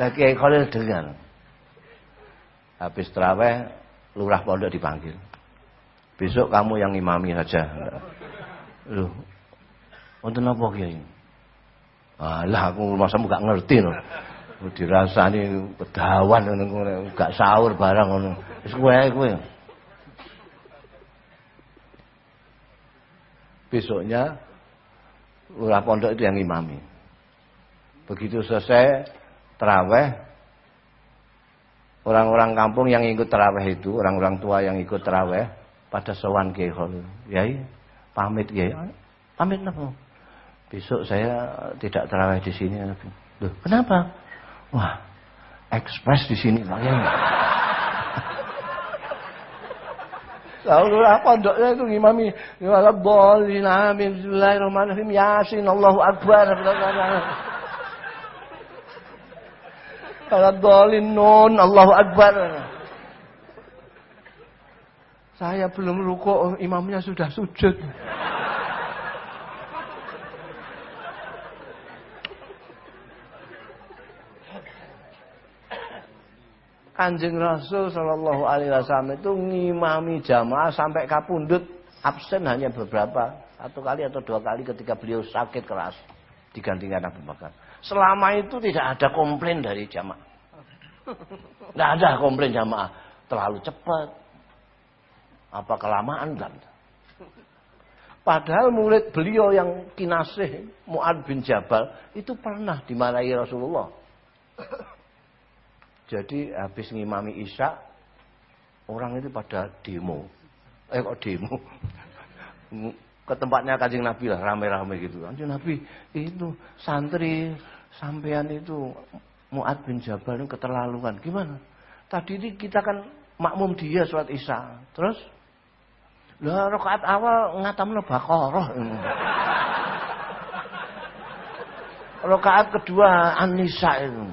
Lagi Kiai Khalil dengar. Habis terawih, lurah pondok dipanggil. Besok kamu yang imami saja. Loh, untuk apa Kiai? Alah aku masa gak ngerti loh. Dirasani pedawan gak sahur barang ngono. Wis kowe kowe. besoknya lurah pondok itu yang imami. Begitu selesai terawih, orang-orang kampung yang ikut terawih itu, orang-orang tua yang ikut terawih, pada sowan Kiai Khalil. Yai, pamit Kiai. Pamit apa? Besok saya tidak terawih di sini. Loh, kenapa? Wah, ekspres di sini. Lalu pondoknya itu ngimami wala bolin amin bismillahirrahmanirrahim yasin Allahu akbar Kalau bolin nun Allahu akbar Saya belum ruko imamnya sudah sujud Kanjeng Rasul Shallallahu Alaihi Wasallam itu ngimami jamaah sampai kapundut absen hanya beberapa satu kali atau dua kali ketika beliau sakit keras digantikan Abu Bakar. Selama itu tidak ada komplain dari jamaah. Tidak ada komplain jamaah terlalu cepat, apa kelamaan dan Padahal murid beliau yang kinasih Muad bin Jabal itu pernah dimarahi Rasulullah. Jadi habis ngimami Isya orang itu pada demo. Eh kok demo? Ke tempatnya Kanjeng Nabi lah rame-rame gitu. Kanjeng Nabi itu santri sampean itu Muad bin Jabal ini keterlaluan. Gimana? Tadi ini kita kan makmum dia sholat Isya. Terus lah rakaat awal ngatamno Baqarah. Rakaat kedua An-Nisa itu.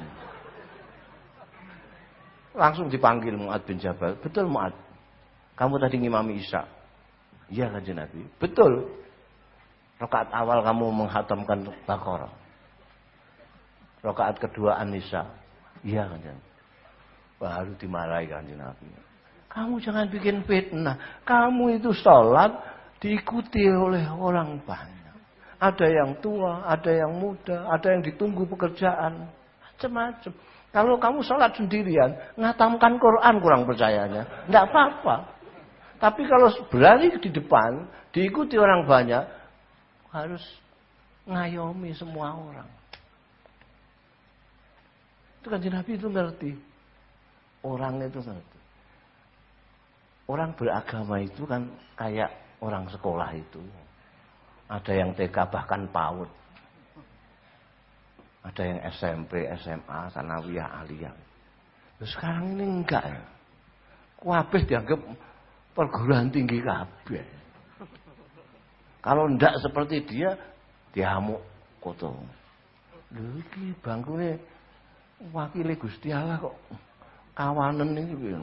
Langsung dipanggil Mu'ad bin Jabal. Betul Mu'ad. Kamu tadi ngimami Isya. Iya kan Nabi. Betul. Rakaat awal kamu menghatamkan Baqarah. Rakaat kedua An-Nisa. Iya kan Baru dimarahi kan Nabi. Kamu jangan bikin fitnah. Kamu itu sholat diikuti oleh orang banyak. Ada yang tua, ada yang muda, ada yang ditunggu pekerjaan. Macam-macam. Kalau kamu sholat sendirian, ngatamkan Quran kurang percayanya. Tidak apa-apa. Tapi kalau berani di depan, diikuti orang banyak, harus ngayomi semua orang. Itu kan Nabi itu ngerti. Orang itu ngerti. Orang beragama itu kan kayak orang sekolah itu. Ada yang TK bahkan PAUD. Ada yang SMP, SMA, sanawiyah, aliyah. Sekarang ini enggak ya. Kabeh dianggap perguruan tinggi kabeh. Kalau ndak seperti dia, diamuk koto. Lho iki bangkune wakile Gusti Allah kok kawanen piye.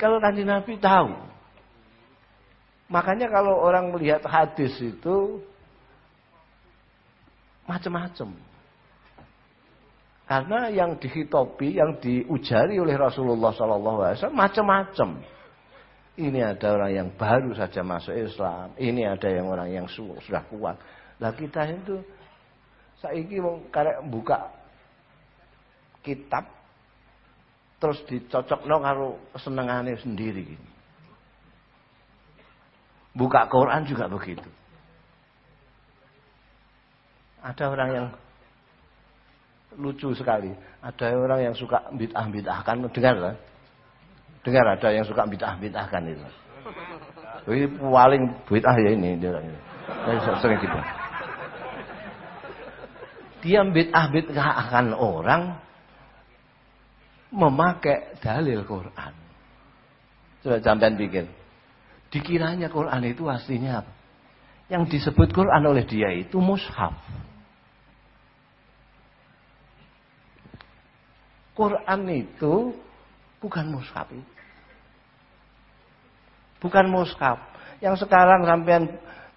Kalau kanjeng Nabi tahu. Makanya kalau orang melihat hadis itu macam-macam. Karena yang dihitopi, yang diujari oleh Rasulullah SAW macam-macam. Ini ada orang yang baru saja masuk Islam, ini ada yang orang yang sudah kuat. Lah kita itu saiki mau karek buka kitab terus dicocokno karo kesenengane sendiri. Buka Quran juga begitu. Ada orang yang lucu sekali. Ada orang yang suka bid'ah-bid'ahkan. Dengar kan? Dengar ada yang suka bid'ah-bid'ahkan itu. Ini paling bid'ah ya ini. Dia sering gitu. Dia bid'ah-bid'ahkan orang memakai dalil Quran. Coba sampean pikir. Dikiranya Quran itu aslinya apa? Yang disebut Quran oleh dia itu mushaf. Quran itu bukan mushaf Bukan mushaf. Yang sekarang sampean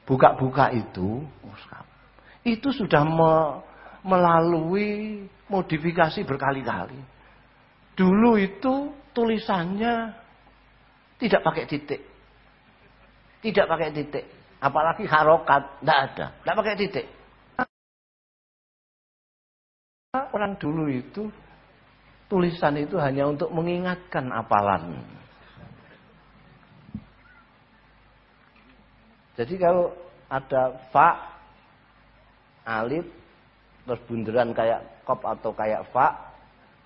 buka-buka itu mushaf. Itu sudah me melalui modifikasi berkali-kali. Dulu itu tulisannya tidak pakai titik. Tidak pakai titik. Apalagi harokat. Tidak ada. Tidak pakai titik. Orang dulu itu tulisan itu hanya untuk mengingatkan apalan. Jadi kalau ada fa, alif, terus bunderan kayak kop atau kayak fa,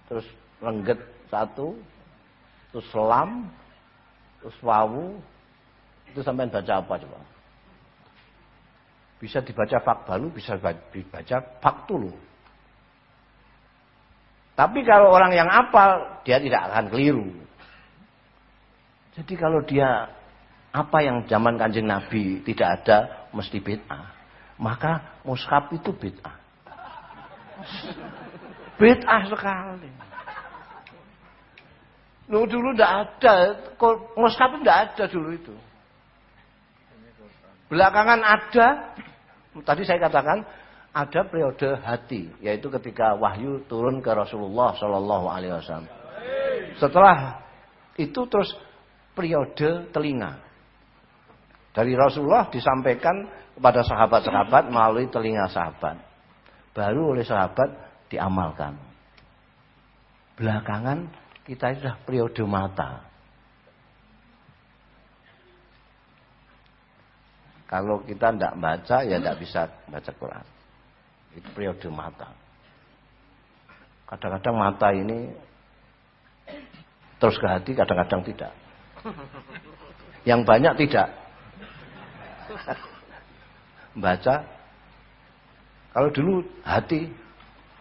terus lengget satu, terus selam, terus wawu, itu sampai baca apa coba? Bisa dibaca balu, bisa dibaca faktulu. Tapi kalau orang yang apal, dia tidak akan keliru. Jadi kalau dia apa yang zaman kanjeng Nabi tidak ada, mesti bid'ah. Maka mushaf itu bid'ah. Bid'ah sekali. Lu dulu tidak ada, mushaf tidak ada dulu itu. Belakangan ada, tadi saya katakan ada periode hati, yaitu ketika wahyu turun ke Rasulullah Shallallahu Alaihi Wasallam. Setelah itu terus periode telinga. Dari Rasulullah disampaikan kepada sahabat-sahabat melalui telinga sahabat. Baru oleh sahabat diamalkan. Belakangan kita sudah periode mata. Kalau kita tidak baca, ya tidak bisa baca Quran. Itu periode mata. Kadang-kadang mata ini terus ke hati, kadang-kadang tidak. Yang banyak tidak. Baca. Kalau dulu hati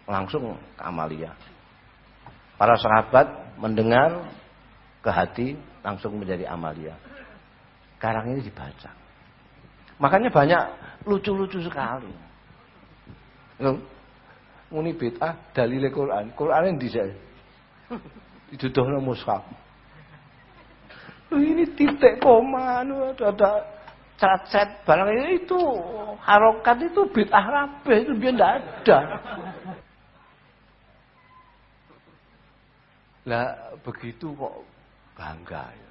langsung ke Amalia. Para sahabat mendengar ke hati langsung menjadi Amalia. Sekarang ini dibaca. Makanya banyak lucu-lucu sekali. Muni bid'ah dalil Quran. Quran yang dijai. Diduduhna mushaf. Ini titik koma, anu, ada, cat-cat barang ini itu harokat itu bid'ah rabe itu biar tidak ada. Lah begitu kok bangga ya.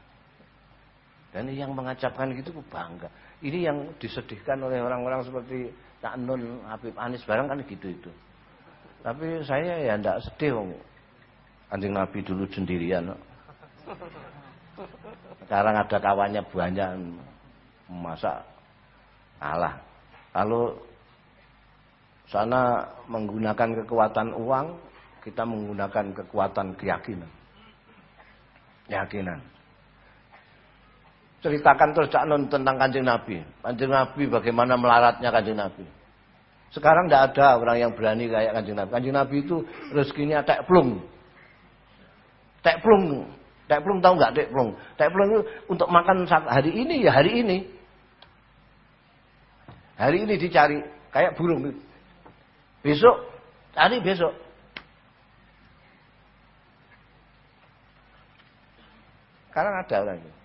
Dan yang mengacapkan gitu kok bangga. Ini yang disedihkan oleh orang-orang seperti Cak Nun, Habib Anis barang kan gitu itu. Tapi saya ya ndak sedih wong. Anjing Nabi dulu sendirian. Sekarang ada kawannya banyak. Masa Allah. Kalau sana menggunakan kekuatan uang, kita menggunakan kekuatan keyakinan. Keyakinan. Ceritakan terus Cak Nun tentang kanjeng Nabi. Kanjeng Nabi bagaimana melaratnya kanjeng Nabi. Sekarang tidak ada orang yang berani kayak kanjeng Nabi. Kanjeng Nabi itu rezekinya tek plung. Tek plung. Tek plung tahu nggak tek plung? Tek plung itu untuk makan hari ini ya hari ini. Hari ini dicari kayak burung. Besok cari besok. Sekarang ada orang itu.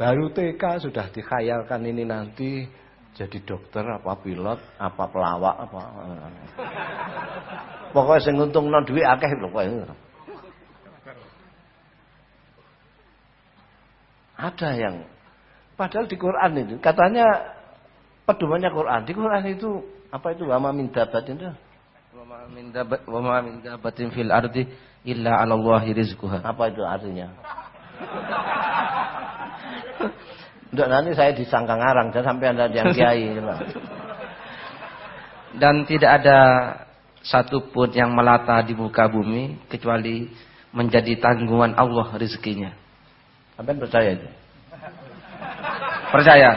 Baru TK sudah dikhayalkan ini nanti jadi dokter apa pilot apa pelawak apa pokoknya sing non duit akeh lho pokoknya ada yang padahal di Quran itu katanya pedomannya Quran. Di Quran itu apa itu? Wama min dabatin itu Wama min dabat wama min dabatin fil ardi illa 'ala Allahi rizquha. apa itu artinya Enggak nanti saya disangka ngarang dan sampai anda yang kiai. Dan tidak ada satupun yang melata di muka bumi kecuali menjadi tanggungan Allah rezekinya. Sampai percaya itu. Percaya?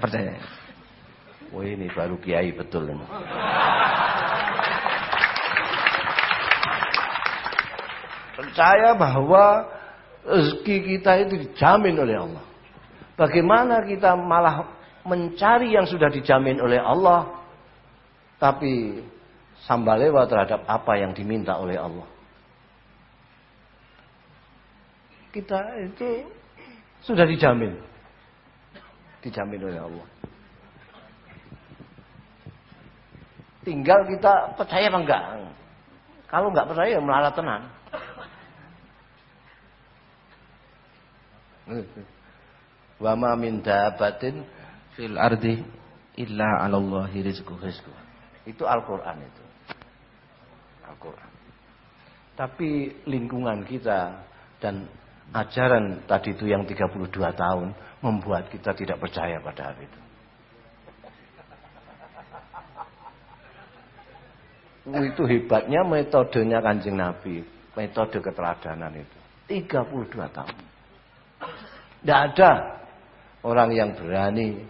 Percaya. Wah ini baru kiai betul ini. Percaya bahwa rezeki kita itu dijamin oleh Allah. Bagaimana kita malah mencari yang sudah dijamin oleh Allah, tapi sambalewa terhadap apa yang diminta oleh Allah. Kita itu sudah dijamin. Dijamin oleh Allah. Tinggal kita percaya apa enggak. Kalau enggak percaya melarat tenan. Wa ma min dabatin Fil ardi illa 'ala Allahi. Itu Al-Qur'an itu. Al-Qur'an. Tapi lingkungan kita dan ajaran tadi itu yang 32 tahun membuat kita tidak percaya pada hal itu. Itu hebatnya metodenya kanjeng Nabi. Metode keteladanan itu. 32 tahun. Tidak ada orang yang berani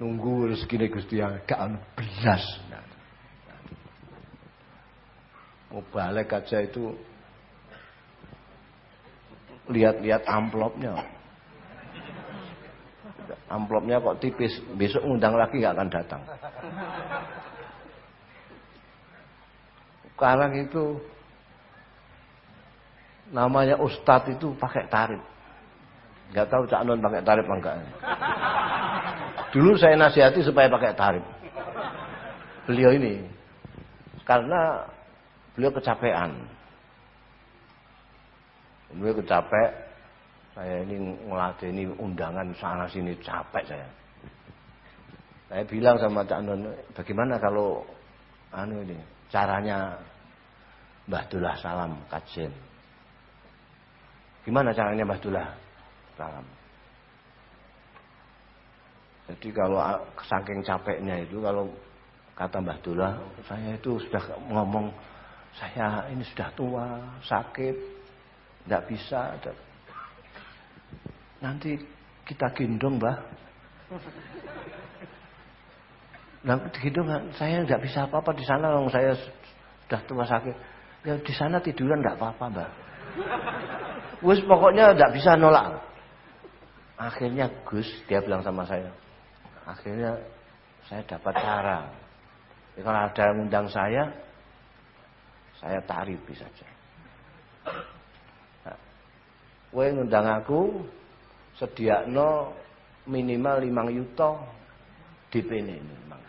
nunggu rezeki Gusti yang gak ono belas. Mau balik aja itu lihat-lihat amplopnya. Amplopnya kok tipis, besok ngundang lagi gak akan datang. Sekarang itu namanya ustadz itu pakai tarif. Gak tahu Cak Non pakai tarif apa enggak. Dulu saya nasihati supaya pakai tarif. Beliau ini karena beliau kecapean. Beliau kecapek. Saya ini ngeladeni undangan sana sini capek saya. Saya bilang sama Cak Non, bagaimana kalau anu ini caranya Mbah Dullah salam kajian. Gimana caranya Mbah Dullah salam? Jadi kalau saking capeknya itu kalau kata Mbah Dullah, saya itu sudah ngomong saya ini sudah tua, sakit, tidak bisa. Nanti kita gendong, Mbah. Nah, gendong saya tidak bisa apa-apa di sana, kalau saya sudah tua sakit. Ya di sana tiduran tidak apa-apa, Mbah. Gus pokoknya tidak bisa nolak. Akhirnya Gus dia bilang sama saya. Akhirnya saya dapat cara. Ya, kalau ada yang undang saya, saya tarifi saja. Nah, Kowe ngundang aku sediakno minimal 5 yuta DP ini memang.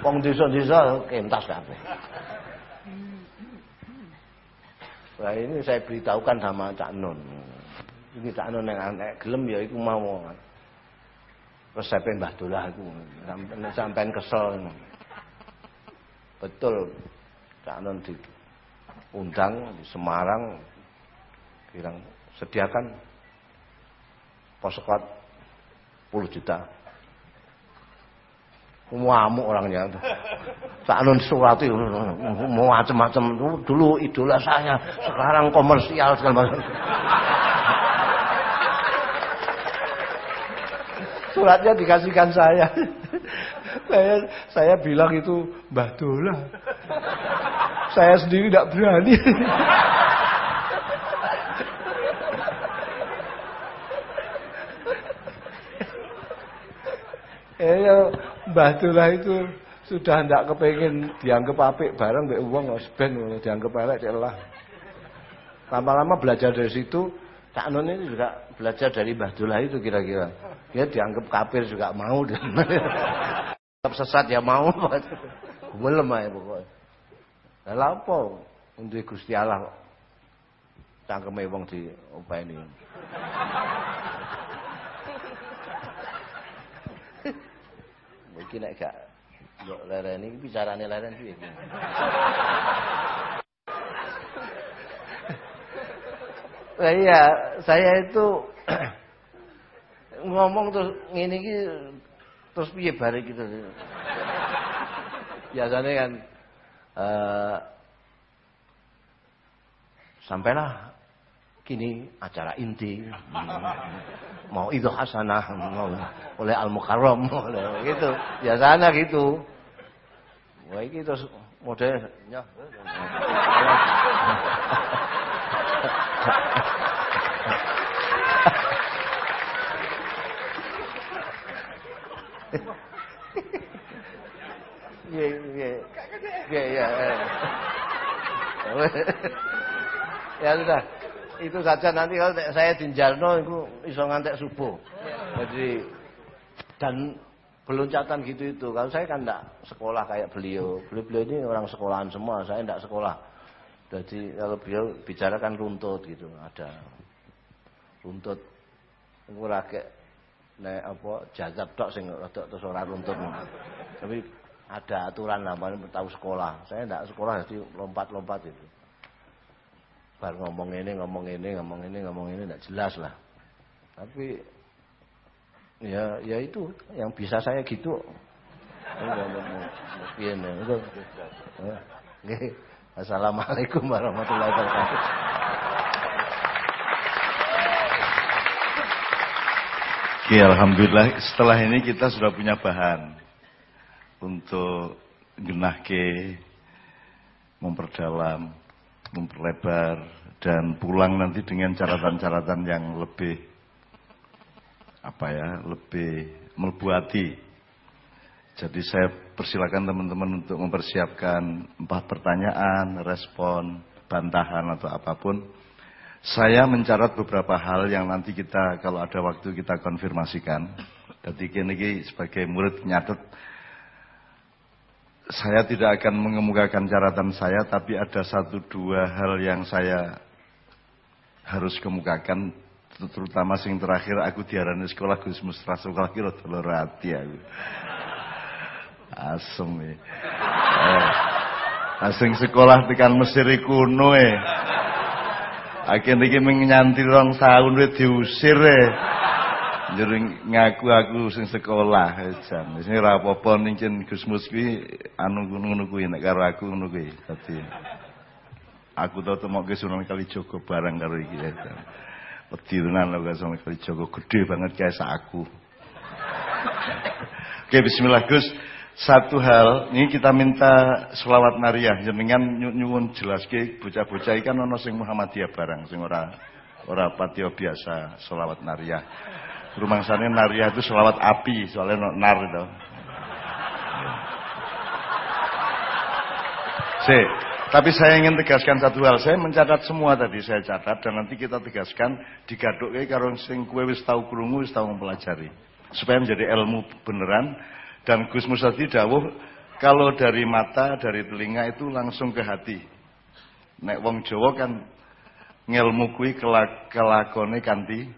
Wong desa-desa kentas kabeh. Nah ini saya beritahukan sama Cak Nun. Nun yang aneh gelem ya iku mau. Resepe Mbah Dolah iku sampean kesel. Betul. Cak Nun diundang di Semarang bilang sediakan poskot 10 juta. Ngamuk orangnya. Saknun surat itu mau macam-macam dulu idola saya, sekarang komersial segala macam. Suratnya dikasihkan saya. saya saya bilang itu Mbah Dola. Saya sendiri tidak berani. Eh, Mbah Dola itu sudah tidak kepengen dianggap apik bareng mbek wong ben dianggap elek celah. Lama-lama belajar dari situ, Cak ini juga belajar dari Mbah Dullah itu kira-kira. Dia dianggap kafir juga mau. Tetap sesat ya mau. Belum aja pokoknya. Lah apa untuk Gusti Allah cangkeme wong di openi. Iki nek gak mbok lereni bicarane leren piye Nah, iya, saya itu ngomong terus ngene iki terus piye bare gitu. Biasanya kan eh sampailah kini acara inti. Mau itu hasanah mau oleh al mukarram oleh gitu. Biasanya gitu. Wah ini terus modelnya Iya, iya. Iya, iya. Ya sudah. Itu saja nanti kalau saya dinjalno itu iso ngantek subuh. Jadi dan beloncatan gitu itu. Kalau saya kan enggak sekolah kayak beliau. Beliau-beliau ini orang sekolahan semua, saya enggak sekolah. Jadi kalau beliau bicara kan runtut gitu, ada runtut. Iku kayak nek apa jazab tok sing rada terus ora runtut. Tapi ada aturan lah, tahu sekolah. Saya enggak sekolah jadi lompat-lompat itu. Bar ngomong ini, ngomong ini, ngomong ini, ngomong ini enggak jelas lah. Tapi ya ya itu yang bisa saya gitu. Assalamualaikum warahmatullahi wabarakatuh. Oke, Alhamdulillah setelah ini kita sudah punya bahan untuk genah ke memperdalam memperlebar dan pulang nanti dengan catatan-catatan yang lebih apa ya, lebih melbuati. Jadi saya persilakan teman-teman untuk mempersiapkan empat pertanyaan, respon, bantahan atau apa pun. Saya mencatat beberapa hal yang nanti kita kalau ada waktu kita konfirmasikan. Jadi ini sebagai murid nyatet saya tidak akan mengemukakan catatan saya, tapi ada satu dua hal yang saya harus kemukakan, terutama sing terakhir aku diarani sekolah Gus Mustra sekolah kira telur hati aku. Asem ya. Eh. Asing sekolah tekan Mesir kuno eh. Akhirnya iki menyanti rong tahun diusir eh. Jadi ngaku aku sing sekolah jan. Sing ora apa-apa ning Gus Mus kuwi anu ngono kuwi nek karo aku ngono kuwi. Dadi aku tau temokke Sunan Kalijaga bareng karo iki ya. Wedi tenan lho Sunan Kalijaga gede banget kayak aku. Oke bismillah Gus. Satu hal, ini kita minta selawat Maria jenengan nyuwun jelaske bocah-bocah ikan ono sing Muhammadiyah barang sing ora ora patio biasa selawat Maria. Rumah sana Naria itu selawat api, soalnya nar itu. Si, tapi saya ingin tegaskan satu hal. Saya mencatat semua tadi saya catat dan nanti kita tegaskan digaduk kayak karo sing kue wis tahu krungu wis tahu mempelajari supaya menjadi ilmu beneran dan Gus Musadi dawuh kalau dari mata dari telinga itu langsung ke hati. Nek wong Jawa kan ngelmu kui kelakone kanti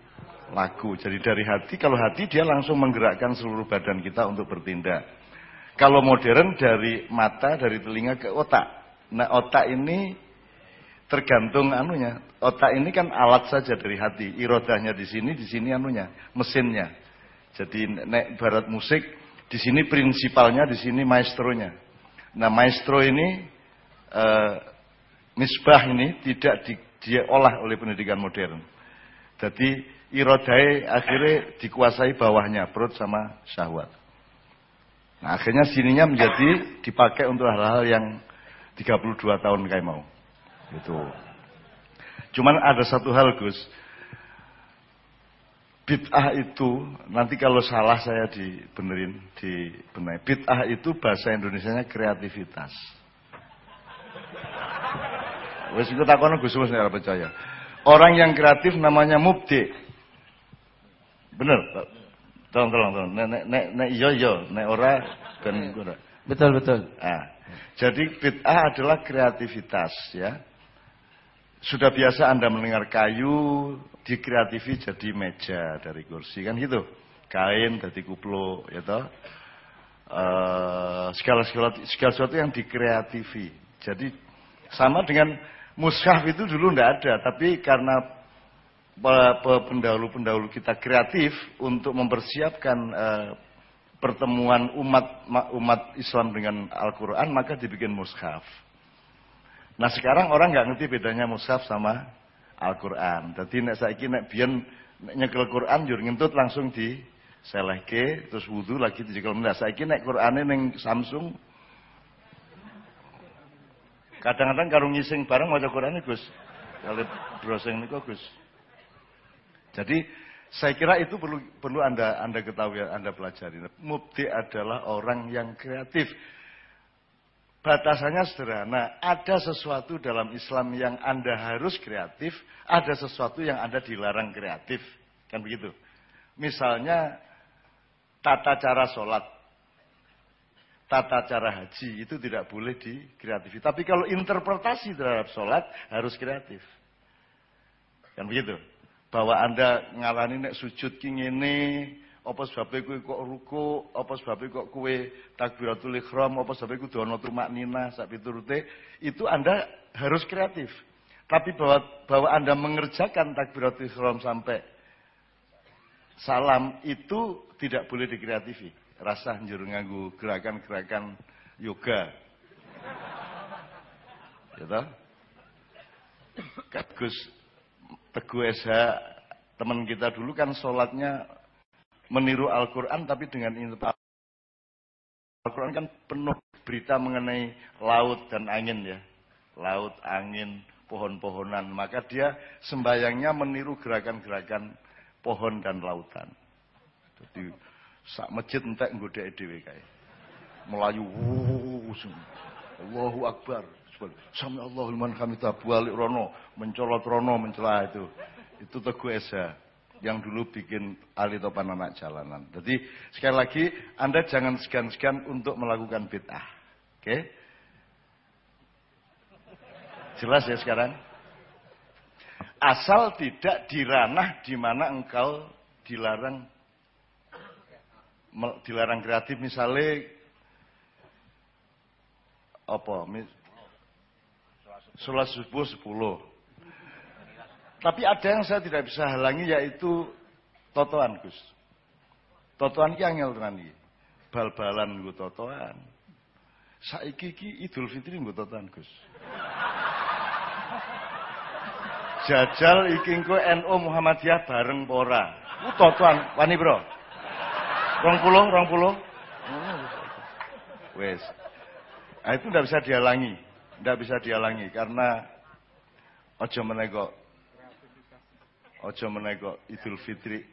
lagu. Jadi dari hati, kalau hati dia langsung menggerakkan seluruh badan kita untuk bertindak. Kalau modern dari mata, dari telinga ke otak. Nah otak ini tergantung anunya. Otak ini kan alat saja dari hati. Irodahnya di sini, di sini anunya, mesinnya. Jadi nek barat musik, di sini prinsipalnya, di sini maestronya. Nah maestro ini, uh, misbah ini tidak di, dia olah oleh pendidikan modern. Jadi irodai akhirnya dikuasai bawahnya perut sama syahwat. Nah, akhirnya sininya menjadi dipakai untuk hal-hal yang 32 tahun kayak mau. Gitu. Cuman ada satu hal Gus. Bid'ah itu nanti kalau salah saya dibenerin, dibenahi. Bid'ah itu bahasa Indonesianya kreativitas. Wis iku takono Gus Mus percaya. Orang yang kreatif namanya mubdi. Bener, Pak? Tolong, tolong, tolong. Nek nek nek, nek iya iya, nek ora ben ora. Betul betul. Nah, jadi bid'ah adalah kreativitas ya. Sudah biasa Anda mendengar kayu dikreatifi jadi meja dari kursi kan gitu. Kain dari kuplo ya toh. Eh, segala segala segala sesuatu yang dikreatifi. Jadi sama dengan mushaf itu dulu ndak ada, tapi karena pendahulu-pendahulu kita kreatif untuk mempersiapkan eh, pertemuan umat ma- umat Islam dengan Al-Qur'an maka dibikin mushaf. Nah, sekarang orang nggak ngerti bedanya mushaf sama Al-Qur'an. Jadi nek saiki nek biyen nek nyekel Quran jur ngentut langsung di selehke terus wudu lagi dicekel mendah. Saiki nek Qur'ane ning Samsung kadang-kadang karo ngising bareng maca Qur'ane Gus. Kali browsing niku Gus. Jadi saya kira itu perlu perlu anda anda ketahui anda pelajari. Mubdi adalah orang yang kreatif. Batasannya sederhana. Ada sesuatu dalam Islam yang anda harus kreatif, ada sesuatu yang anda dilarang kreatif, kan begitu. Misalnya tata cara sholat, tata cara haji itu tidak boleh dikreatifi. Tapi kalau interpretasi terhadap sholat harus kreatif. Kan begitu. Bahwa Anda ngalani nek sujud ki ngene, apa sebabnya kowe kok ruku, apa sebabnya kok kowe takbiratul ihram, apa sebabnya kudu ana tumakninah sak piturute, itu Anda harus kreatif. Tapi bahwa bahwa Anda mengerjakan takbiratul ihram sampai salam itu tidak boleh dikreatifi. Rasa njur nganggu gerakan-gerakan yoga. Toh? Gus Teguh SH teman kita dulu kan sholatnya meniru Al-Quran tapi dengan interpretasi Al-Quran kan penuh berita mengenai laut dan angin ya laut, angin, pohon-pohonan maka dia sembayangnya meniru gerakan-gerakan pohon dan lautan jadi sak masjid entek nggodek dhewe kae melayu wuh, Allahu Akbar Sami Allahul man hamidah balik rono, mencolot rono, mencelah itu. Itu Teguh Esa yang dulu bikin Ali Topan anak jalanan. Jadi sekali lagi Anda jangan segan-segan untuk melakukan bid'ah. Oke? Jelas ya sekarang? Asal tidak di ranah di mana engkau dilarang dilarang kreatif misalnya apa? Sholat subuh 10 tapi ada yang saya tidak bisa halangi yaitu totoan Gus. Totoan ki angel tenan iki. Bal-balan nggo totoan. Saiki ki Idul Fitri nggo totoan Gus. Jajal iki engko NU Muhammadiyah bareng apa ora? Ku totoan. Wani bro? 20 20 wes nah, itu tidak bisa dihalangi. Tidak bisa dihalangi karena ojo menego. Ojo menego Idul Fitri.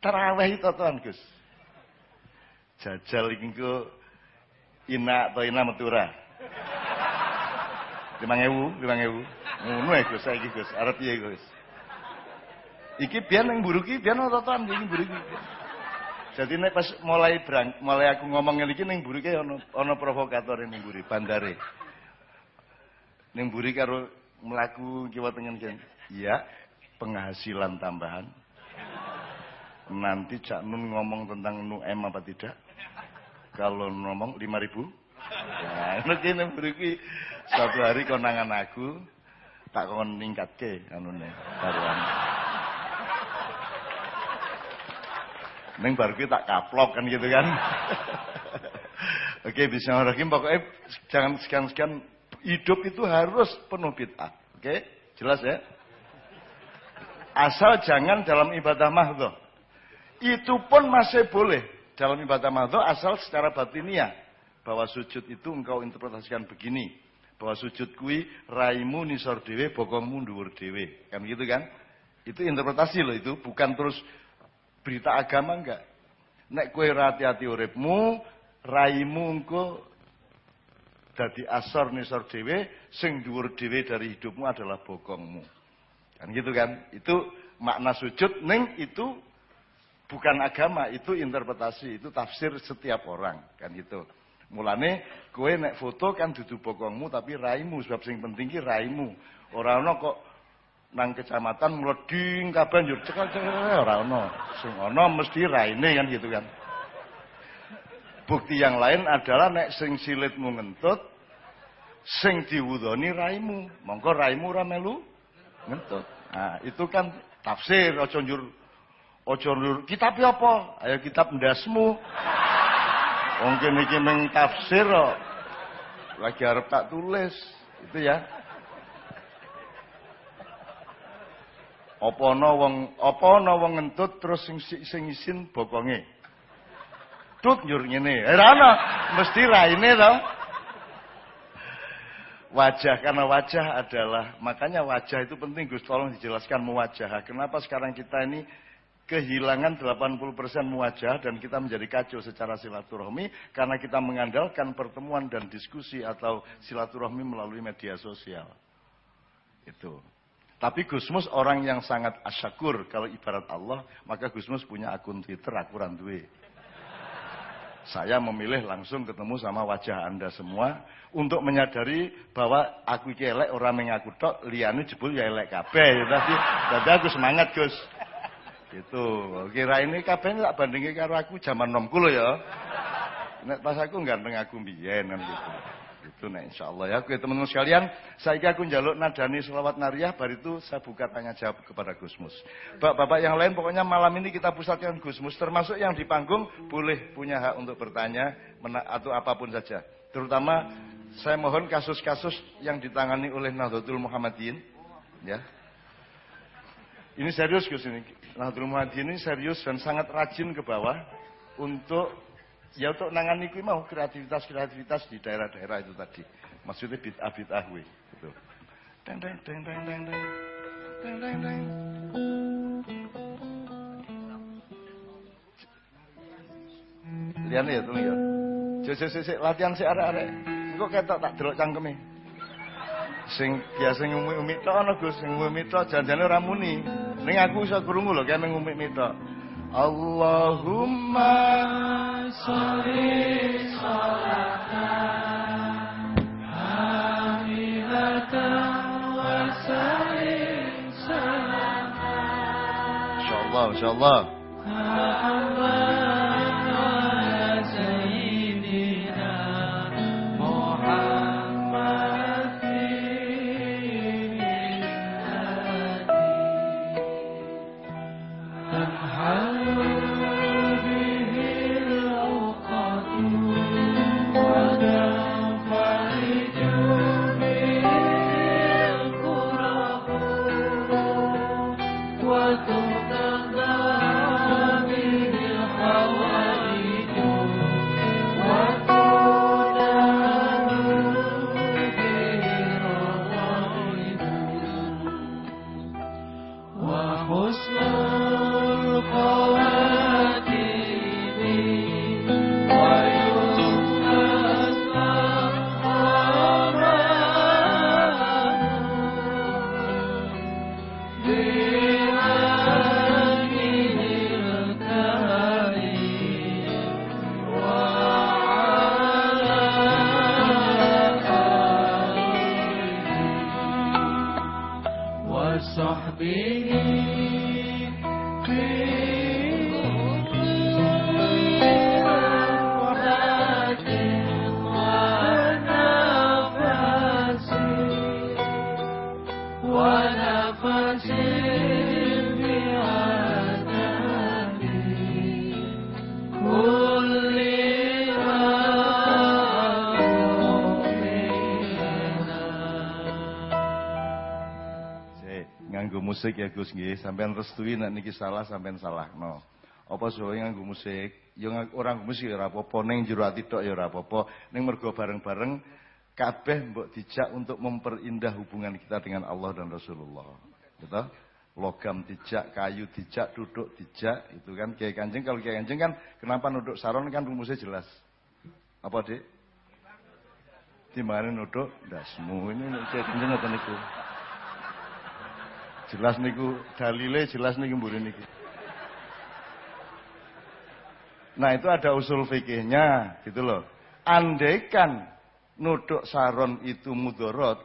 Tarawih itu tuan Gus? Jajal iki engko ina atau ina metura limang ewu limang ewu. Ngono ya Gus saiki Gus. Arep piye Gus? Iki biyen yang buru ki biyen ana tuan? Iki buru ki jadi nek pas mulai berang, mulai aku ngomong ngene iki ning mburi ana ana provokator ning mburi bandare. Ning mburi karo mlaku kiwa tengen kene. Iya, penghasilan tambahan. Nanti Cak Nun ngomong tentang Nu M apa tidak? Kalau ngomong 5000 Ya, nek kene mburi ki suatu hari konangan aku tak kon ningkatke anune baruan. Neng baru kita kaplok kan gitu kan. Oke, bismillahirrahmanirrahim. Pokoknya jangan sekian-sekian hidup itu harus penuh bid'ah. Oke, jelas ya? Asal jangan dalam ibadah mahdoh. Itu pun masih boleh dalam ibadah mahdoh asal secara batiniah. Bahwa sujud itu engkau interpretasikan begini. Bahwa sujud kui raimu nisor dewe, bokongmu nduwur dewe. Kan gitu kan? Itu interpretasi loh itu. Bukan terus berita agama enggak. Nek kue hati-hati uripmu, raimu engko dadi asor nisor dhewe, sing dhuwur dhewe dari hidupmu adalah bokongmu. Kan gitu kan? Itu makna sujud ning itu bukan agama, itu interpretasi, itu tafsir setiap orang, kan gitu. Mulane kowe nek foto kan dudu bokongmu tapi raimu sebab sing penting ki raimu. Ora ana kok nang kecamatan mleding kabeh njur cekal ora ana. Sing ana mesti raine kan gitu kan. Bukti yang lain adalah nek sing silitmu ngentut sing diwudoni raimu. Mongko raimu ora melu ngentut. Nah, itu kan tafsir aja njur aja njur kitab apa? Ayo kitab ndasmu. Wong kene iki meng tafsir kok. Lagi arep tak tulis. Itu ya. Apa ana wong apa ana wong ngentut terus sing sing isin bokonge. Tut njur ngene. Ora ana, mesti raine to. Wajah karena wajah adalah makanya wajah itu penting Gus tolong dijelaskan mewajah. Kenapa sekarang kita ini kehilangan 80% muwajah dan kita menjadi kacau secara silaturahmi karena kita mengandalkan pertemuan dan diskusi atau silaturahmi melalui media sosial. Itu. Tapi Gusmus orang yang sangat asyakur kalau ibarat Allah, maka Gusmus punya akun Twitter aku randuwe. Saya memilih langsung ketemu sama wajah Anda semua untuk menyadari bahwa aku iki elek ora mengaku tok, liyane jebul ya elek kabeh. Tadi tadi aku semangat, Gus. Gitu. Kira ini kabeh tak bandingi karo aku zaman nomku lho ya. Nek pas aku ganteng aku mbiyen kan gitu. Itu nek insyaallah ya. Oke teman-teman sekalian, saiki aku njaluk nadani selawat nariyah bar itu saya buka tanya jawab kepada Gusmus. Bapak-bapak yang lain pokoknya malam ini kita pusatkan Gusmus termasuk yang di panggung boleh punya hak untuk bertanya atau apa pun saja. Terutama saya mohon kasus-kasus yang ditangani oleh Nahdlatul Muhammadin ya. Ini serius Gus ini. Nahdlatul Muhammadin ini serius dan sangat rajin ke bawah untuk ya untuk nangani kuwi mau kreativitas-kreativitas di daerah-daerah itu tadi. Maksudnya bid'ah bid'ah kuwi gitu. Teng teng teng teng teng teng. Teng teng teng. Liane ya tuh ya. Jose sik latihan sik arek-arek. Engko ketok tak delok cangkeme. Sing biasa ngumi-umi tok ana Gus, sing ngumi tok janjane ora muni. Ning aku iso krungu lho kene ngumi tok. Allahumma salli salatan kamilatan wa. Insyaallah, insyaallah. Ya Osman. Musik ya Gus nggih, sampean restui nek niki salah sampean salahno. Apa suwe nganggo musik? Ya ngang- ora nganggo musik ya ora apa-apa, ning jero ati tok ya ora apa-apa. Ning mergo bareng-bareng kabeh mbok dijak untuk memperindah hubungan kita dengan Allah dan Rasulullah. Betul? Logam dijak, kayu dijak, duduk dijak, itu kan kiai kanjeng kalau kiai kanjeng kan kenapa nuduk saron kan rumusnya jelas. Apa Dik? timbangane nuthuk ndasmu. Ini nek kanjeng ngoten niku. Jelas niku dalile jelas niku mburi niki. Nah itu ada usul fikihnya gitu loh. Andaikan nuduk saron itu mudorot,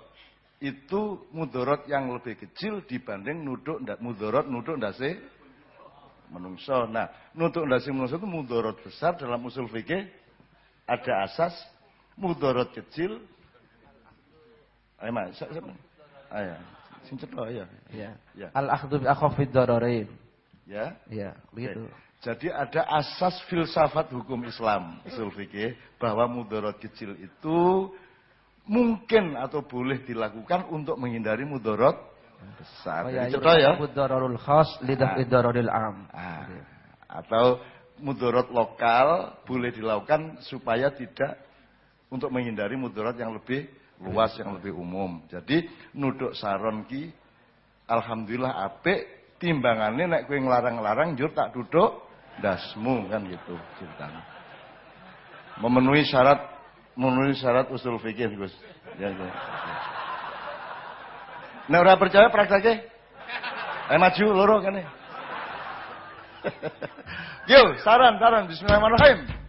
itu mudorot yang lebih kecil dibanding nuduk ndak mudorot nuduk ndase menungso. Nah, nuduk ndase menungso itu mudorot besar dalam usul fikih ada asas mudorot kecil. Ayo mas, ayo, sing cetok ya. Ya. Ya. Al-akhdhu bi akhafid dararain. Ya. Ya, begitu. Jadi ada asas filsafat hukum Islam usul fikih bahwa mudarat kecil itu mungkin atau boleh dilakukan untuk menghindari mudarat besar. Oh, ya, cetok ya. Dararul khas lidah Ah. dararil am. Ah, atau mudarat lokal boleh dilakukan supaya tidak untuk menghindari mudarat yang lebih luas yang lebih umum. Jadi nuduk saron ki alhamdulillah apik timbangannya nek kowe nglarang-larang njur tak duduk dasmu kan gitu ceritanya. Memenuhi syarat memenuhi syarat usul fikih Gus. Ya, ya. Ora percaya prakteknya. Ayo maju loro kene. Yo, saran, saran. Bismillahirrahmanirrahim.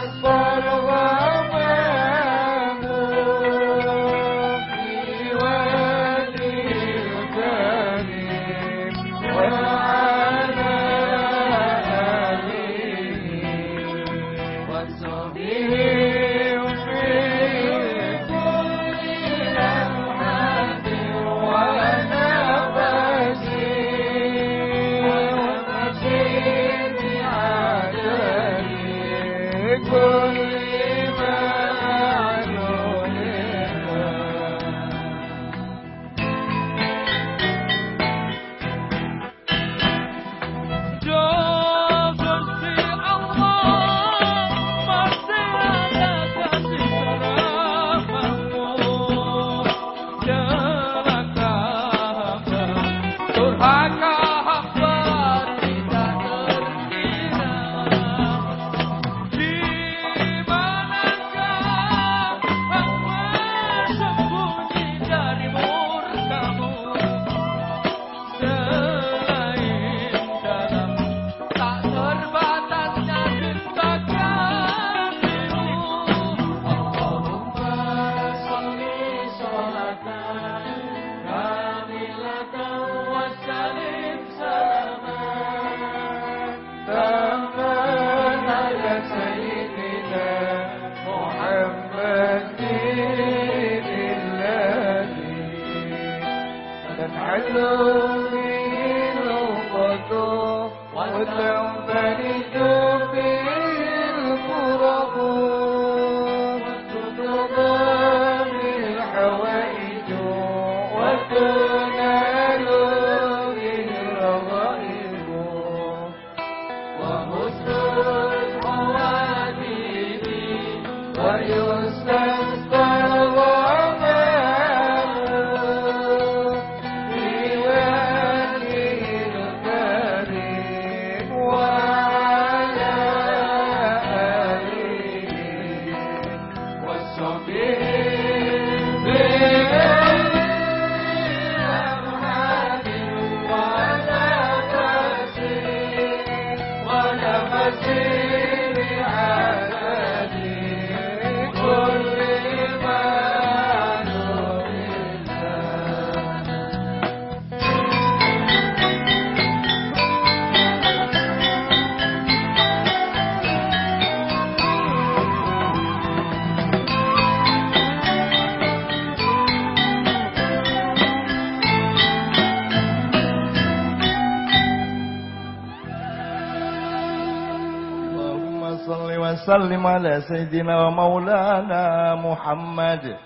the phone. وسلم على سيدنا ومولانا محمد